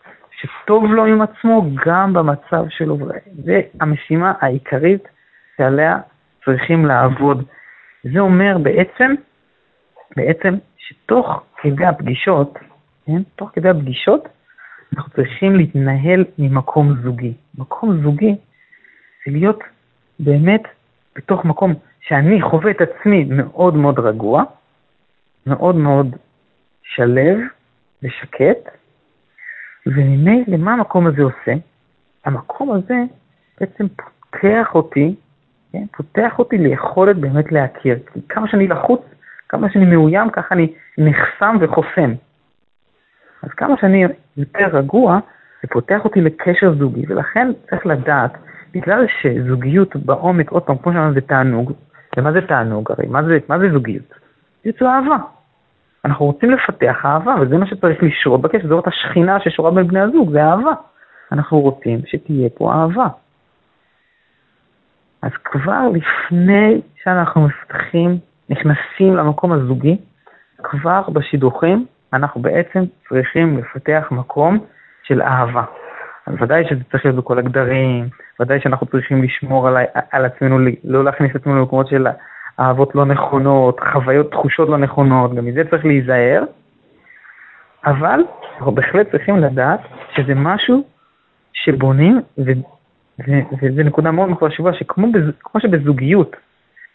שטוב לו עם עצמו גם במצב שלו. זה המשימה העיקרית שעליה צריכים לעבוד. זה אומר בעצם, בעצם שתוך כדי הפגישות, כן? תוך כדי הפגישות, אנחנו צריכים להתנהל ממקום זוגי. מקום זוגי זה להיות באמת בתוך מקום שאני חווה את עצמי מאוד מאוד רגוע, מאוד מאוד שלב ושקט, וממילא מה המקום הזה עושה? המקום הזה בעצם פותח אותי, כן? פותח אותי ליכולת באמת להכיר. כי כמה שאני לחוץ, כמה שאני מאוים, ככה אני נחסם וחוסם. אז כמה שאני יותר רגוע, זה פותח אותי לקשר זוגי, ולכן צריך לדעת, בגלל שזוגיות בעומק, עוד פעם, כמו שאמרנו, זה תענוג, ומה זה תענוג הרי? מה זה, מה זה זוגיות? זו אהבה. אנחנו רוצים לפתח אהבה, וזה מה שצריך לשרות בקשר, זאת השכינה ששורה בין בני הזוג, זה אהבה. אנחנו רוצים שתהיה פה אהבה. אז כבר לפני שאנחנו מפתחים, נכנסים למקום הזוגי, כבר בשידוכים אנחנו בעצם צריכים לפתח מקום של אהבה. אז ודאי שזה צריך להיות בכל הגדרים, ודאי שאנחנו צריכים לשמור על, על עצמנו, לא להכניס את עצמנו למקומות של אהבות לא נכונות, חוויות, תחושות לא נכונות, גם מזה צריך להיזהר, אבל אנחנו בהחלט צריכים לדעת שזה משהו שבונים, וזו נקודה מאוד מאוד חשובה, שכמו בז, שבזוגיות,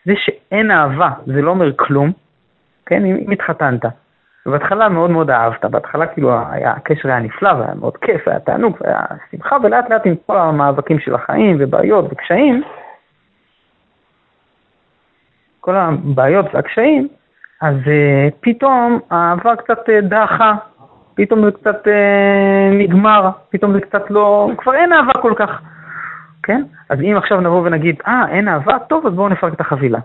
זה שאין אהבה זה לא אומר כלום, כן, אם, אם התחתנת, ובהתחלה מאוד מאוד אהבת, בהתחלה כאילו היה, הקשר היה נפלא והיה מאוד כיף, היה תענוג והיה שמחה, ולאט לאט עם כל המאבקים של החיים ובעיות וקשיים, כל הבעיות והקשיים, אז uh, פתאום האהבה קצת uh, דעכה, פתאום זה קצת uh, נגמר, פתאום זה קצת לא, כבר אין אהבה כל כך, כן? אז אם עכשיו נבוא ונגיד, אה, אין אהבה, טוב, אז בואו נפרק את החבילה.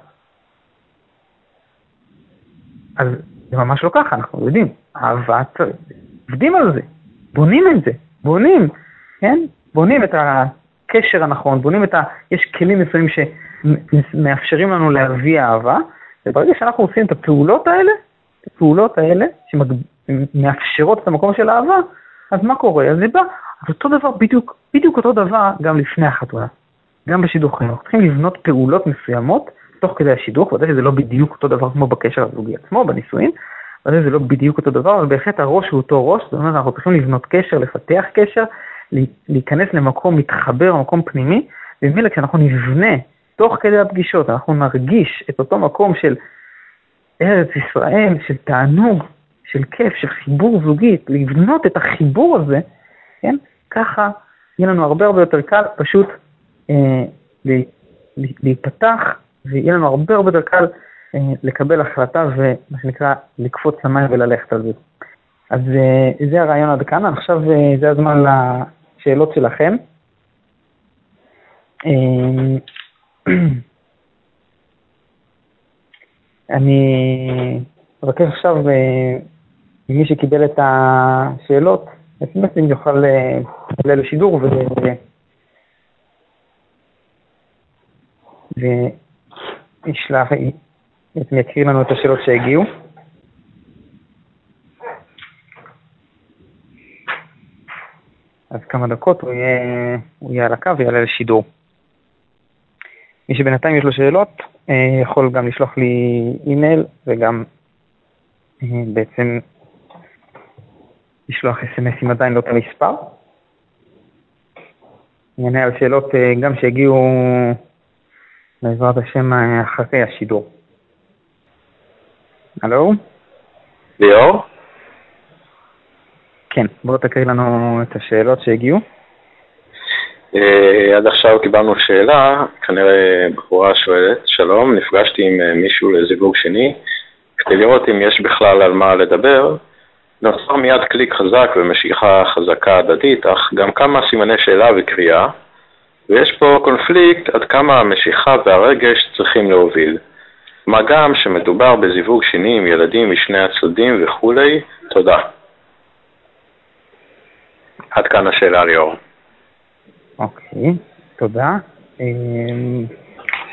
אז זה ממש לא ככה, אנחנו יודעים, אהבה, עובדים על זה, בונים את זה, בונים, כן? בונים את הקשר הנכון, בונים את ה... יש כלים מסוימים שמאפשרים לנו להביא אהבה, וברגע שאנחנו עושים את הפעולות האלה, את הפעולות האלה שמאפשרות את המקום של אהבה, אז מה קורה? אז זה בא, אז אותו דבר, בדיוק, בדיוק אותו דבר גם לפני החתונה, גם בשידוכים. אנחנו צריכים לבנות פעולות מסוימות תוך כדי השידוך, ודאי שזה לא בדיוק אותו דבר כמו בקשר הזוגי עצמו, בנישואין, ודאי זה לא בדיוק אותו דבר, אבל בהחלט הראש הוא אותו ראש, זאת אומרת אנחנו צריכים לבנות קשר, לפתח קשר, להיכנס למקום מתחבר, מקום פנימי, וממילא כשאנחנו נבנה תוך כדי הפגישות, אנחנו נרגיש את אותו מקום של ארץ ישראל, של תענוג, של כיף, של חיבור זוגית, לבנות את החיבור הזה, כן? ככה יהיה לנו הרבה הרבה יותר קל פשוט אה, להיפתח ויהיה לנו הרבה הרבה יותר קל אה, לקבל החלטה ומה שנקרא לקפוץ למים וללכת על זה. אז אה, זה הרעיון עד כאן, עכשיו אה, זה הזמן לשאלות שלכם. אני מבקש עכשיו ממי שקיבל את השאלות, בעצם יוכל לעלות לשידור ו... ישלח, בעצם יקריא לנו את השאלות שהגיעו. אז כמה דקות הוא יהיה, הוא יהיה על הקו ויעלה לשידור. מי שבינתיים יש לו שאלות, אה, יכול גם לשלוח לי אימייל וגם אה, בעצם לשלוח אס.אם.אס אם עדיין לא את המספר. אני אענה על שאלות אה, גם שהגיעו בעזרת השם אחרי השידור. הלו? ליאור? כן, בוא תקריא לנו את השאלות שהגיעו. Uh, עד עכשיו קיבלנו שאלה, כנראה בחורה שואלת, שלום, נפגשתי עם מישהו לזיווג שני, כדי לראות אם יש בכלל על מה לדבר, נוצר מיד קליק חזק ומשיכה חזקה הדדית, אך גם כמה סימני שאלה וקריאה, ויש פה קונפליקט עד כמה המשיכה והרגש צריכים להוביל. מה גם שמדובר בזיווג שני עם ילדים משני הצדדים וכולי, תודה. עד כאן השאלה ליאור. אוקיי, תודה. אמ,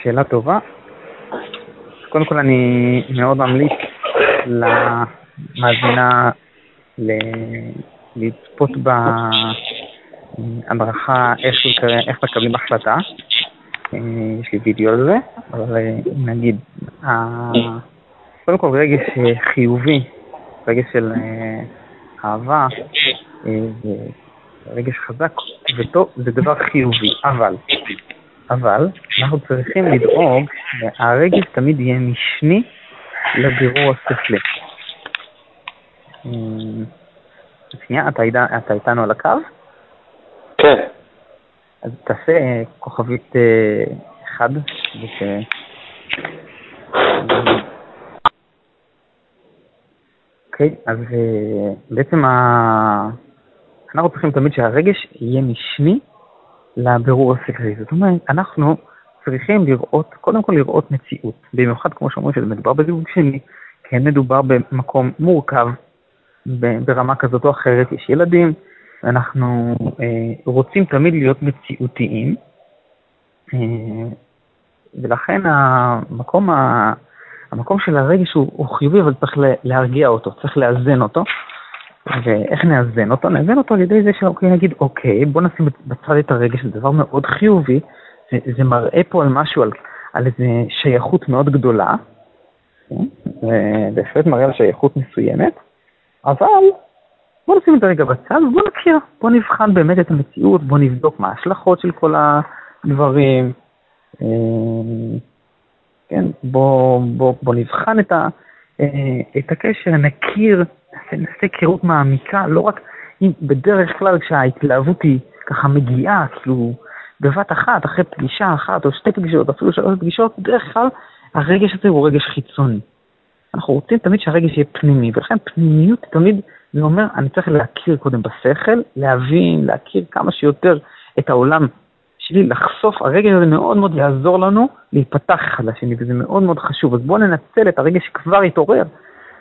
שאלה טובה. קודם כל אני מאוד ממליץ למאזינה לצפות בהדרכה איך מקבלים החלטה. אה, יש לי וידאו על זה, אבל אה, נגיד, קודם כל רגש חיובי, רגש של אה, אהבה, רגש חזק וטוב, זה דבר חיובי, אבל, אבל אנחנו צריכים לדאוג שהרגש תמיד יהיה משני לבירור השכלי. שנייה, אתה איתנו על הקו? כן. אז תעשה כוכבית אה, אחד, וש... אוקיי, אז אה, בעצם ה... אנחנו צריכים תמיד שהרגש יהיה משני לבירור השכלי. זאת אומרת, אנחנו צריכים לראות, קודם כל לראות מציאות. במיוחד, כמו שאומרים, שזה מדובר בזיווג שני, כן מדובר במקום מורכב, ברמה כזאת או אחרת, יש ילדים, אנחנו אה, רוצים תמיד להיות מציאותיים, אה, ולכן המקום, ה, המקום של הרגש הוא, הוא חיובי, אבל צריך להרגיע אותו, צריך לאזן אותו. ואיך נאזן אותו? נאזן אותו על ידי זה שאוקיי, נגיד, אוקיי, בוא נשים בצד את הרגש, זה דבר מאוד חיובי, זה, זה מראה פה על משהו, על, על איזו שייכות מאוד גדולה, כן? בהחלט מראה על שייכות מסוימת, אבל בוא נשים את זה רגע בצד ובוא נכיר, בוא נבחן באמת את המציאות, בוא נבדוק מה ההשלכות של כל הדברים, אה, כן, בוא, בוא, בוא נבחן את, ה, אה, את הקשר, נכיר, נעשה היכרות מעמיקה, לא רק אם בדרך כלל כשההתלהבות היא ככה מגיעה, כאילו בבת אחת, אחרי פגישה אחת או שתי פגישות, אפילו שלוש פגישות, בדרך כלל הרגש הזה הוא רגש חיצוני. אנחנו רוצים תמיד שהרגש יהיה פנימי, ולכן פנימיות תמיד זה אומר, אני צריך להכיר קודם בשכל, להבין, להכיר כמה שיותר את העולם שלי, לחשוף, הרגש הזה מאוד מאוד יעזור לנו להיפתח לשני, וזה מאוד מאוד חשוב. אז בואו ננצל את הרגש שכבר התעורר,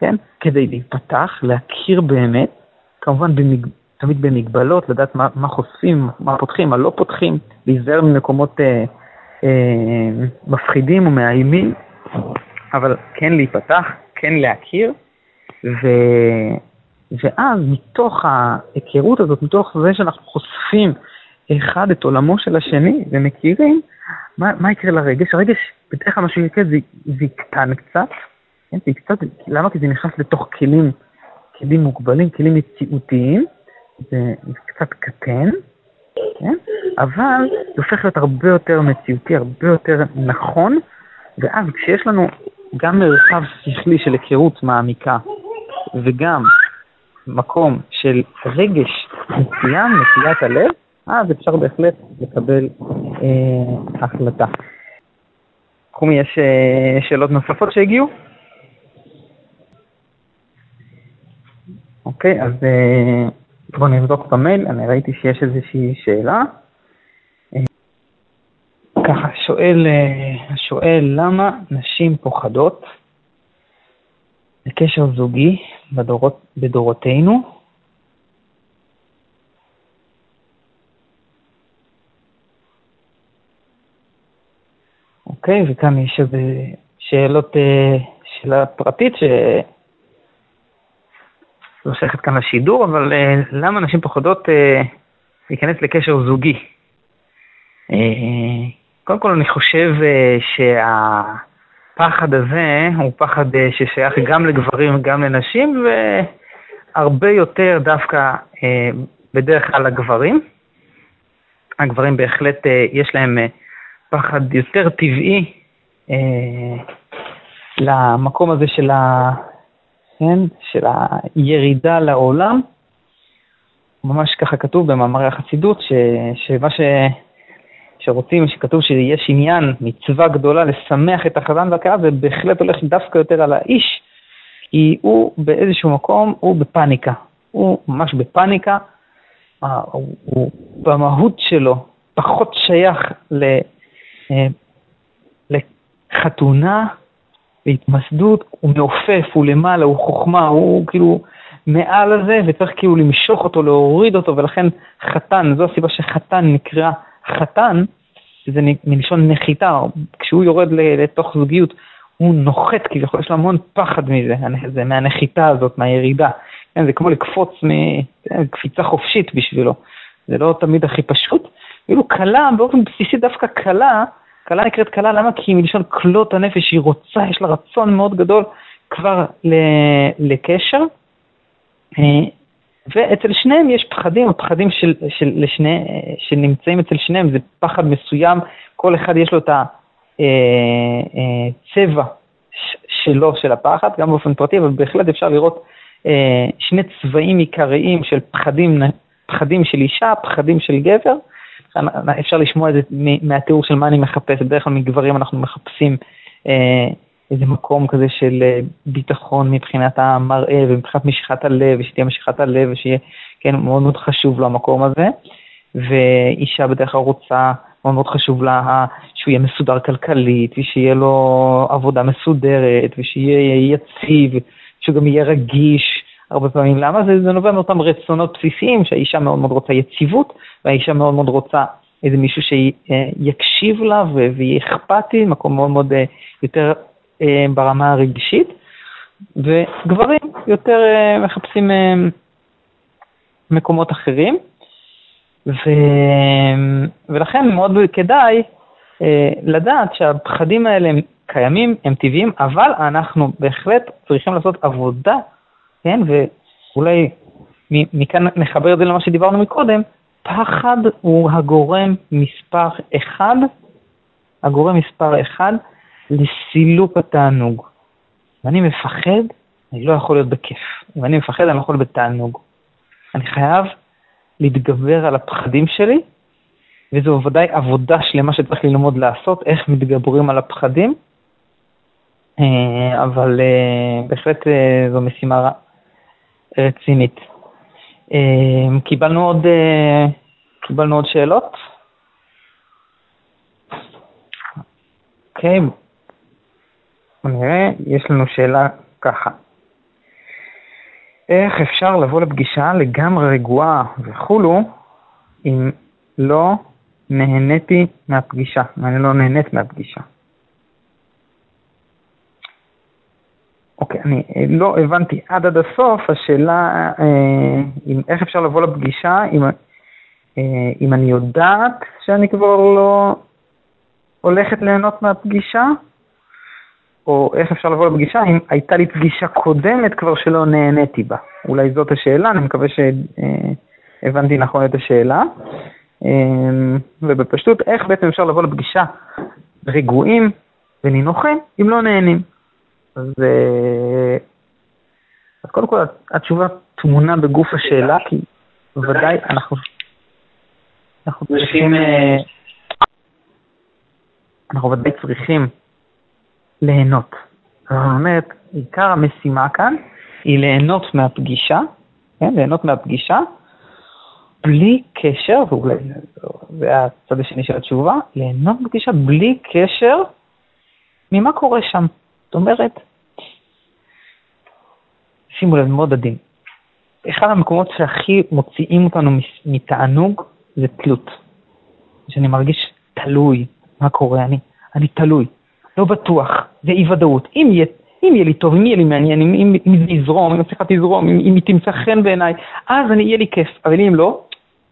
כן? כדי להיפתח, להכיר באמת, כמובן במג... תמיד במגבלות, לדעת מה, מה חושפים, מה פותחים, מה לא פותחים, להיזהר ממקומות אה, אה, מפחידים ומאיימים, אבל כן להיפתח, כן להכיר, ו... ואז מתוך ההיכרות הזאת, מתוך זה שאנחנו חושפים אחד את עולמו של השני ומכירים, מה, מה יקרה לרגש? הרגש, בדרך כלל מה שהוא יקרה זה, זה יקטן קצת, כן? זה קצת, למה? כי זה נכנס לתוך כלים, כלים מוגבלים, כלים מציאותיים, זה קצת קטן, כן? אבל זה הופך להיות הרבה יותר מציאותי, הרבה יותר נכון, ואז כשיש לנו גם מרחב שכלי של היכרות מעמיקה, וגם מקום של רגש מסוים, נטיית הלב, אז אפשר בהחלט לקבל אה, החלטה. קומי, יש אה, שאלות נוספות שהגיעו? אוקיי, אז אה, בואו נבדוק במייל, אני ראיתי שיש איזושהי שאלה. ככה, שואל, אה, שואל למה נשים פוחדות לקשר זוגי בדורות, בדורותינו. אוקיי, וכאן יש איזה שאלות, אה, שאלה פרטית ש... לא שייכת כאן לשידור, אבל אה, למה נשים פוחדות להיכנס לקשר זוגי? קודם כל אני חושב שה... הפחד הזה הוא פחד אה, ששייך גם לגברים וגם לנשים, והרבה יותר דווקא אה, בדרך כלל לגברים. הגברים בהחלט אה, יש להם פחד יותר טבעי אה, למקום הזה של, ה, כן, של הירידה לעולם. ממש ככה כתוב במאמרי החסידות, ש, שמה ש, שרוצים, שכתוב שיש עניין, מצווה גדולה לשמח את החזן והקהל, זה בהחלט הולך דווקא יותר על האיש, כי הוא באיזשהו מקום, הוא בפאניקה. הוא ממש בפאניקה, הוא, הוא במהות שלו פחות שייך ל, אה, לחתונה, להתמסדות, הוא מעופף, הוא למעלה, הוא חוכמה, הוא כאילו מעל הזה, וצריך כאילו למשוך אותו, להוריד אותו, ולכן חתן, זו הסיבה שחתן נקרא חתן, זה מלשון נחיתה, כשהוא יורד לתוך זוגיות, הוא נוחת, כביכול יש לו המון פחד מזה, זה מהנחיתה הזאת, מהירידה. כן, זה כמו לקפוץ מקפיצה כן, חופשית בשבילו, זה לא תמיד הכי פשוט. כאילו כלה, באופן בסיסי דווקא כלה, כלה נקראת כלה, למה? כי מלשון כלות הנפש, היא רוצה, יש לה רצון מאוד גדול כבר לקשר. אה, ואצל שניהם יש פחדים, הפחדים של, של, לשני, שנמצאים אצל שניהם, זה פחד מסוים, כל אחד יש לו את הצבע אה, אה, שלו, של הפחד, גם באופן פרטי, אבל בהחלט אפשר לראות שני צבעים עיקריים של פחדים, פחדים של אישה, פחדים של גבר. אפשר לשמוע את זה מהתיאור של מה אני מחפש, בדרך כלל מגברים אנחנו מחפשים איזה מקום כזה של אה, ביטחון מבחינת המראה ומבחינת משיכת הלב, ושתהיה משיכת הלב ושיהיה, כן, מאוד מאוד חשוב לו המקום הזה. ואישה בדרך כלל רוצה, מאוד מאוד חשוב לה שהוא יהיה מסודר כלכלית, ושיהיה לו עבודה מסודרת, ושיהיה יציב, שהוא גם יהיה רגיש הרבה פעמים. למה? זה, זה נובע מאותם רצונות בסיסיים, שהאישה מאוד מאוד רוצה יציבות, והאישה מאוד מאוד רוצה איזה מישהו שיקשיב לה ויהיה אכפתי, מקום מאוד מאוד אה, יותר אה, ברמה הרגשית, וגברים יותר אה, מחפשים אה, מקומות אחרים, ו... ולכן מאוד כדאי לדעת שהפחדים האלה הם קיימים, הם טבעיים, אבל אנחנו בהחלט צריכים לעשות עבודה, כן, ואולי מכאן נחבר את זה למה שדיברנו מקודם, פחד הוא הגורם מספר אחד, הגורם מספר אחד לסילוק התענוג. ואני מפחד, אני לא יכול להיות בכיף. אם אני מפחד, אני לא יכול להיות בתענוג. אני חייב להתגבר על הפחדים שלי, וזו ודאי עבודה שלמה שצריך ללמוד לעשות, איך מתגברים על הפחדים, אה, אבל אה, בהחלט אה, זו משימה רצינית. קיבלנו עוד, קיבלנו עוד שאלות? אוקיי, okay. נראה, יש לנו שאלה ככה. איך אפשר לבוא לפגישה לגמרי רגועה וכולו, אם לא נהניתי מהפגישה, אם אני לא נהנית מהפגישה? אוקיי, אני לא הבנתי עד עד הסוף, השאלה אה, אם, איך אפשר לבוא לפגישה אם, אה, אם אני יודעת שאני כבר לא הולכת ליהנות מהפגישה, או איך אפשר לבוא לפגישה אם הייתה לי פגישה קודמת כבר שלא נהניתי בה. אולי זאת השאלה, אני מקווה שהבנתי נכון את השאלה. אמ, ובפשטות, איך בעצם אפשר לבוא לפגישה רגועים ונינוחים אם לא נהנים? אז, אה, אז קודם כל התשובה טמונה בגוף השאלה, כי ודאי אנחנו, אנחנו צריכים, אה, אנחנו ודאי צריכים ליהנות. זאת אומרת, עיקר המשימה כאן היא ליהנות מהפגישה, כן, ליהנות מהפגישה, בלי קשר, ואולי זה הצד השני של התשובה, ליהנות בפגישה בלי קשר ממה קורה שם. זאת אומרת, שימו לב, מאוד עדין. אחד המקומות שהכי מוציאים אותנו מתענוג זה תלות. שאני מרגיש תלוי, מה קורה, אני, אני תלוי. לא בטוח, זה אי ודאות. אם יהיה, אם יהיה לי טוב, אם יהיה לי מעניין, אם, אם, אם זה יזרום, אם השיחה תזרום, אם, אם היא תמצא חן בעיניי, אז אני, יהיה לי כיף. אבל אם לא,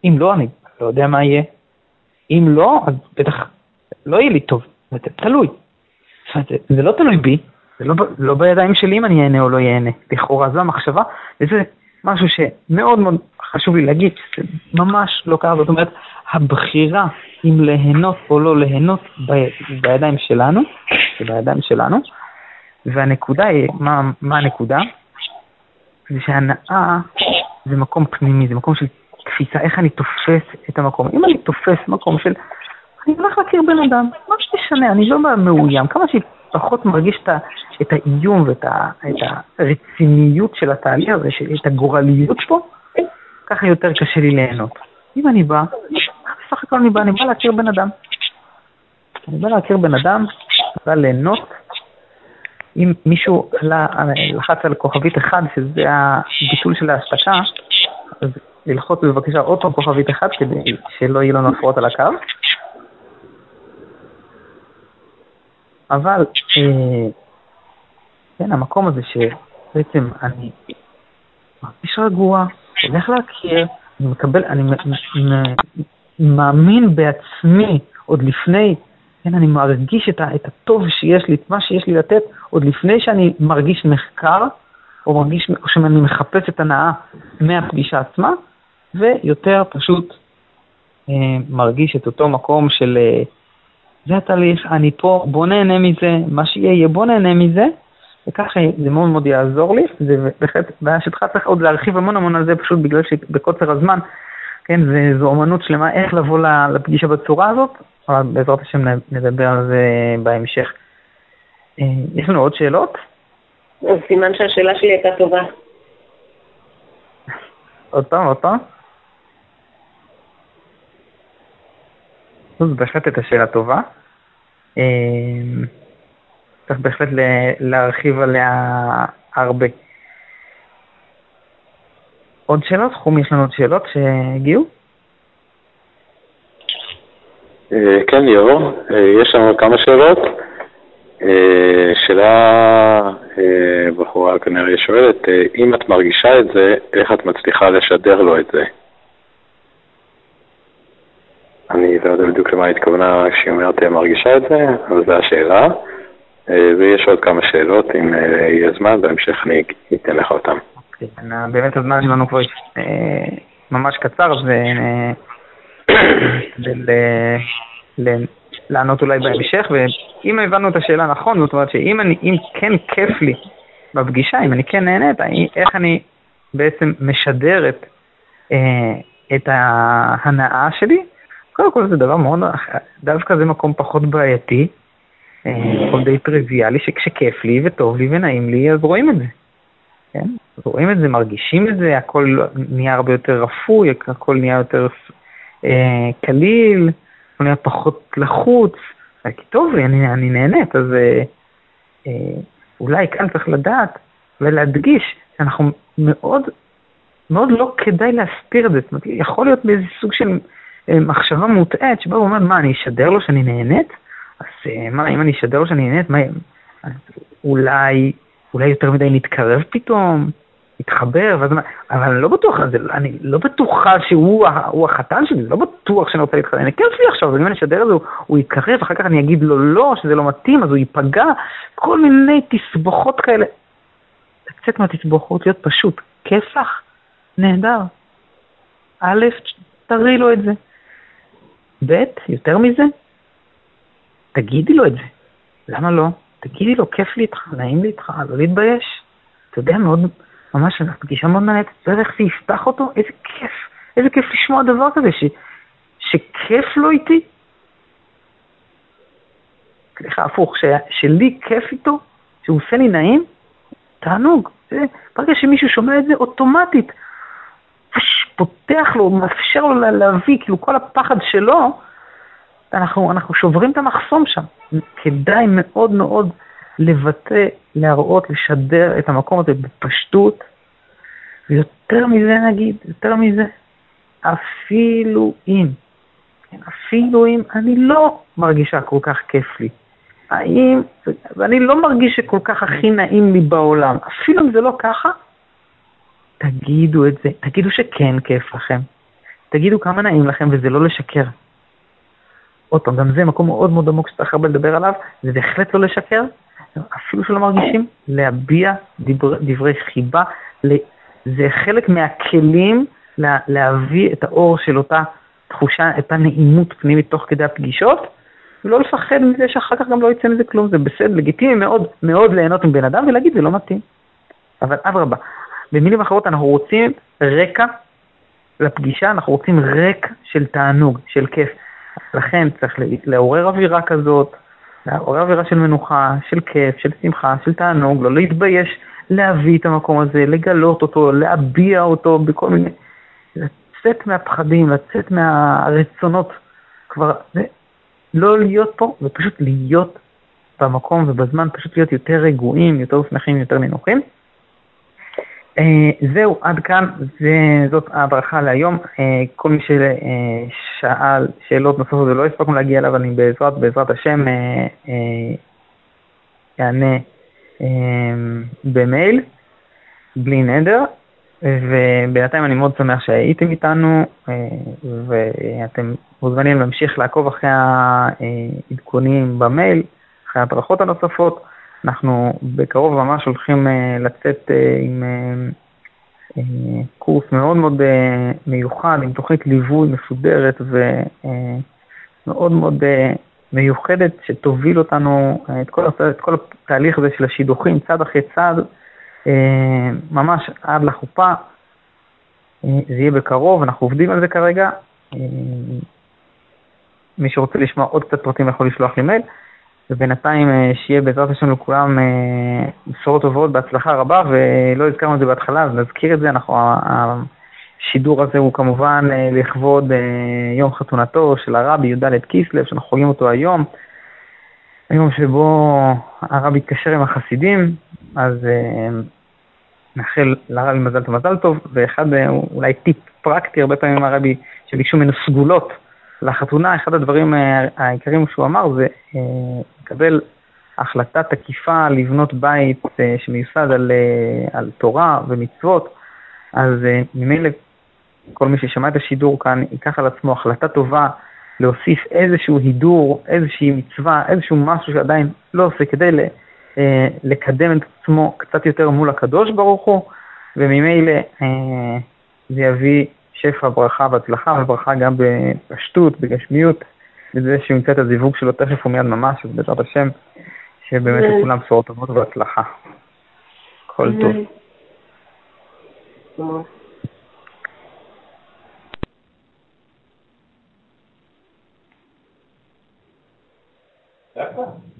אם לא, אני לא יודע מה יהיה. אם לא, אז בטח לא יהיה לי טוב. זה תלוי. זאת אומרת, זה, לא תלוי בי, זה לא, לא בידיים שלי אם אני אהנה או לא אהנה. לכאורה זו המחשבה, וזה משהו שמאוד מאוד חשוב לי להגיד, שזה ממש לא קרה, זאת אומרת, הבחירה אם ליהנות או לא ליהנות בידיים שלנו, זה בידיים שלנו, והנקודה היא, מה, מה הנקודה? זה שהנאה זה מקום פנימי, זה מקום של תפיסה, איך אני תופס את המקום. אם אני תופס מקום של, אני הולך להכיר בן אדם, מה שתשנה, אני לא מאוים, כמה שאני פחות מרגיש את, האיום ואת הרציניות של התהליך הזה, את הגורליות פה, ככה יותר קשה לי ליהנות. אם אני בא, בסך הכל אני בא, אני בא להכיר בן אדם. אני בא להכיר בן אדם, בא ליהנות. אם מישהו לחץ על כוכבית אחד, שזה הביטול של ההשתקה, אז ללחוץ בבקשה עוד פעם כוכבית אחד כדי שלא יהיו לנו הפרעות על הקו. אבל, אה, כן, המקום הזה שבעצם אני מרגיש רגוע, הולך להכיר, אני מקבל, אני מאמין בעצמי עוד לפני, כן, אני מרגיש את, הטוב שיש לי, את מה שיש לי לתת, עוד לפני שאני מרגיש מחקר, או מרגיש, או שאני מחפש את הנאה מהפגישה עצמה, ויותר פשוט אה, מרגיש את אותו מקום של אה, זה התהליך, אני פה, בוא נהנה מזה, מה שיהיה יהיה, בוא נהנה מזה, וככה זה מאוד מאוד יעזור לי, זה בהחלט בעיה שלך צריך עוד להרחיב המון המון על זה, פשוט בגלל שבקוצר הזמן, כן, זה, זו אומנות שלמה איך לבוא לפגישה בצורה הזאת, אבל בעזרת השם נדבר על זה בהמשך. אה, יש לנו עוד שאלות? סימן שהשאלה שלי הייתה טובה. עוד פעם, עוד פעם. זו בהחלט הייתה שאלה טובה. אה, צריך בהחלט להרחיב עליה הרבה. עוד שאלות? חום, יש לנו עוד שאלות שהגיעו? אה, כן, ליאור, אה, יש לנו כמה שאלות. שאלה, בחורה כנראה שואלת, אם את מרגישה את זה, איך את מצליחה לשדר לו את זה? אני לא יודע בדיוק למה התכוונה כשהיא אומרת מרגישה את זה, אבל זו השאלה. אה, ויש עוד כמה שאלות, אם אה, יהיה זמן, בהמשך אני אתן לך אותן. אוקיי, באמת הזמן שלנו כבר אה, ממש קצר, אז לענות אולי בהמשך, ואם הבנו את השאלה נכון, זאת אומרת שאם אני, אם כן כיף לי בפגישה, אם אני כן נהנית, איך אני בעצם משדר את, את ההנאה שלי, קודם כל זה דבר מאוד, דווקא זה מקום פחות בעייתי, הכל די טריוויאלי, שכשכיף לי וטוב לי ונעים לי, אז רואים את זה. כן? רואים את זה, מרגישים את זה, הכל נהיה הרבה יותר רפוי, הכל נהיה יותר אה, קליל, הכל נהיה פחות לחוץ, כי טוב לי, אני, אני נהנית, אז אה, אה, אולי כאן צריך לדעת ולהדגיש שאנחנו מאוד, מאוד לא כדאי להסתיר את זה, זאת אומרת, יכול להיות באיזה סוג של אה, מחשבה מוטעית, שבא ואומר, מה, אני אשדר לו שאני נהנית? אז אה, מה, אם אני אשדר לו שאני נהנית, מה, אולי, אולי יותר מדי נתקרב פתאום, נתחבר, ואז מה, אבל אני לא בטוח, אני לא בטוחה שהוא החתן שלי, לא בטוח שאני רוצה להתחתן, אני כיף לי עכשיו, אז אם אני אשדר את זה, הוא, הוא יתקרב, אחר כך אני אגיד לו לא, שזה לא מתאים, אז הוא ייפגע, כל מיני תסבוכות כאלה. לצאת מהתסבוכות, להיות פשוט, לך, נהדר. א', תראי לו את זה. ב', יותר מזה, תגידי לו את זה. למה לא? תגידי לו, כיף לי איתך, נעים לי איתך, לא להתבייש. אתה יודע, מאוד, ממש, פגישה מאוד מעניינת, אתה יודע איך זה יפתח אותו? איזה כיף, איזה כיף לשמוע דבר כזה, ש, שכיף לו איתי. סליחה, הפוך, ש, שלי כיף איתו, שהוא עושה לי נעים, תענוג. ברגע שמישהו שומע את זה, אוטומטית, פותח לו, מאפשר לו להביא, כאילו כל הפחד שלו, אנחנו, אנחנו שוברים את המחסום שם. כדאי מאוד מאוד לבטא, להראות, לשדר את המקום הזה בפשטות, ויותר מזה נגיד, יותר מזה, אפילו אם, כן, אפילו אם אני לא מרגישה כל כך כיף לי, האם, ואני לא מרגיש שכל כך הכי נעים לי בעולם, אפילו אם זה לא ככה, תגידו את זה, תגידו שכן כיף לכם, תגידו כמה נעים לכם וזה לא לשקר. עוד פעם, גם זה מקום מאוד מאוד עמוק שצריך הרבה לדבר עליו, זה בהחלט לא לשקר, אפילו שלא מרגישים, להביע דבר, דברי חיבה, זה חלק מהכלים לה, להביא את האור של אותה תחושה, את הנעימות פנימית תוך כדי הפגישות, ולא לפחד מזה שאחר כך גם לא יצא מזה כלום, זה בסדר, לגיטימי מאוד מאוד ליהנות עם בן אדם ולהגיד זה לא מתאים. אבל אדרבה, במילים אחרות אנחנו רוצים רקע לפגישה, אנחנו רוצים רקע של תענוג, של כיף. לכן צריך לעורר אווירה כזאת, לעורר אווירה של מנוחה, של כיף, של שמחה, של תענוג, לא להתבייש להביא את המקום הזה, לגלות אותו, להביע אותו בכל מיני... לצאת מהפחדים, לצאת מהרצונות, כבר לא להיות פה ופשוט להיות במקום ובזמן, פשוט להיות יותר רגועים, יותר שמחים, יותר נינוחים. אה, זהו, עד כאן, זאת הברכה להיום. אה, כל מי ששאל שאלות נוספות ולא הספקנו להגיע אליו, אני בעזרת, בעזרת השם אענה אה, במייל, בלי נדר. ובינתיים אני מאוד שמח שהייתם איתנו, ואתם מוזמנים להמשיך לעקוב אחרי העדכונים במייל, אחרי ההדרכות הנוספות. אנחנו בקרוב ממש הולכים uh, לצאת uh, עם uh, קורס מאוד מאוד uh, מיוחד, עם תוכנית ליווי מסודרת ומאוד uh, מאוד uh, מיוחדת, שתוביל אותנו, uh, את, כל, את כל התהליך הזה של השידוכים, צעד אחרי צעד, uh, ממש עד לחופה. זה יהיה בקרוב, אנחנו עובדים על זה כרגע. מי שרוצה לשמוע עוד קצת פרטים יכול לשלוח לי מייל. ובינתיים אה, שיהיה בעזרת השם לכולם אה, בשורות טובות, בהצלחה רבה, ולא הזכרנו את זה בהתחלה, אז נזכיר את זה, אנחנו, השידור הזה הוא כמובן אה, לכבוד יום חתונתו של הרבי י"ד כיסלב, שאנחנו חוגגים אותו היום, היום שבו הרבי התקשר עם החסידים, אז נאחל לרבי מזל טוב מזל טוב, ואחד אולי טיפ פרקטי, הרבה פעמים הרבי שביקשו ממנו סגולות לחתונה, אחד הדברים העיקריים שהוא אמר זה לקבל החלטה תקיפה לבנות בית אה, שמיוסד על, אה, על תורה ומצוות, אז אה, ממילא כל מי ששמע את השידור כאן ייקח על עצמו החלטה טובה להוסיף איזשהו הידור, איזושהי מצווה, איזשהו משהו שעדיין לא עושה כדי לקדם את עצמו קצת יותר מול הקדוש ברוך הוא, וממילא זה יביא שפע, ברכה והצלחה, וברכה גם בפשטות, בגשמיות. בזה שהוא ימצא את הזיווג שלו תכף ומיד ממש, אז בעזרת השם, שבאמת לכולם בשורות טובות והצלחה. כל טוב. That's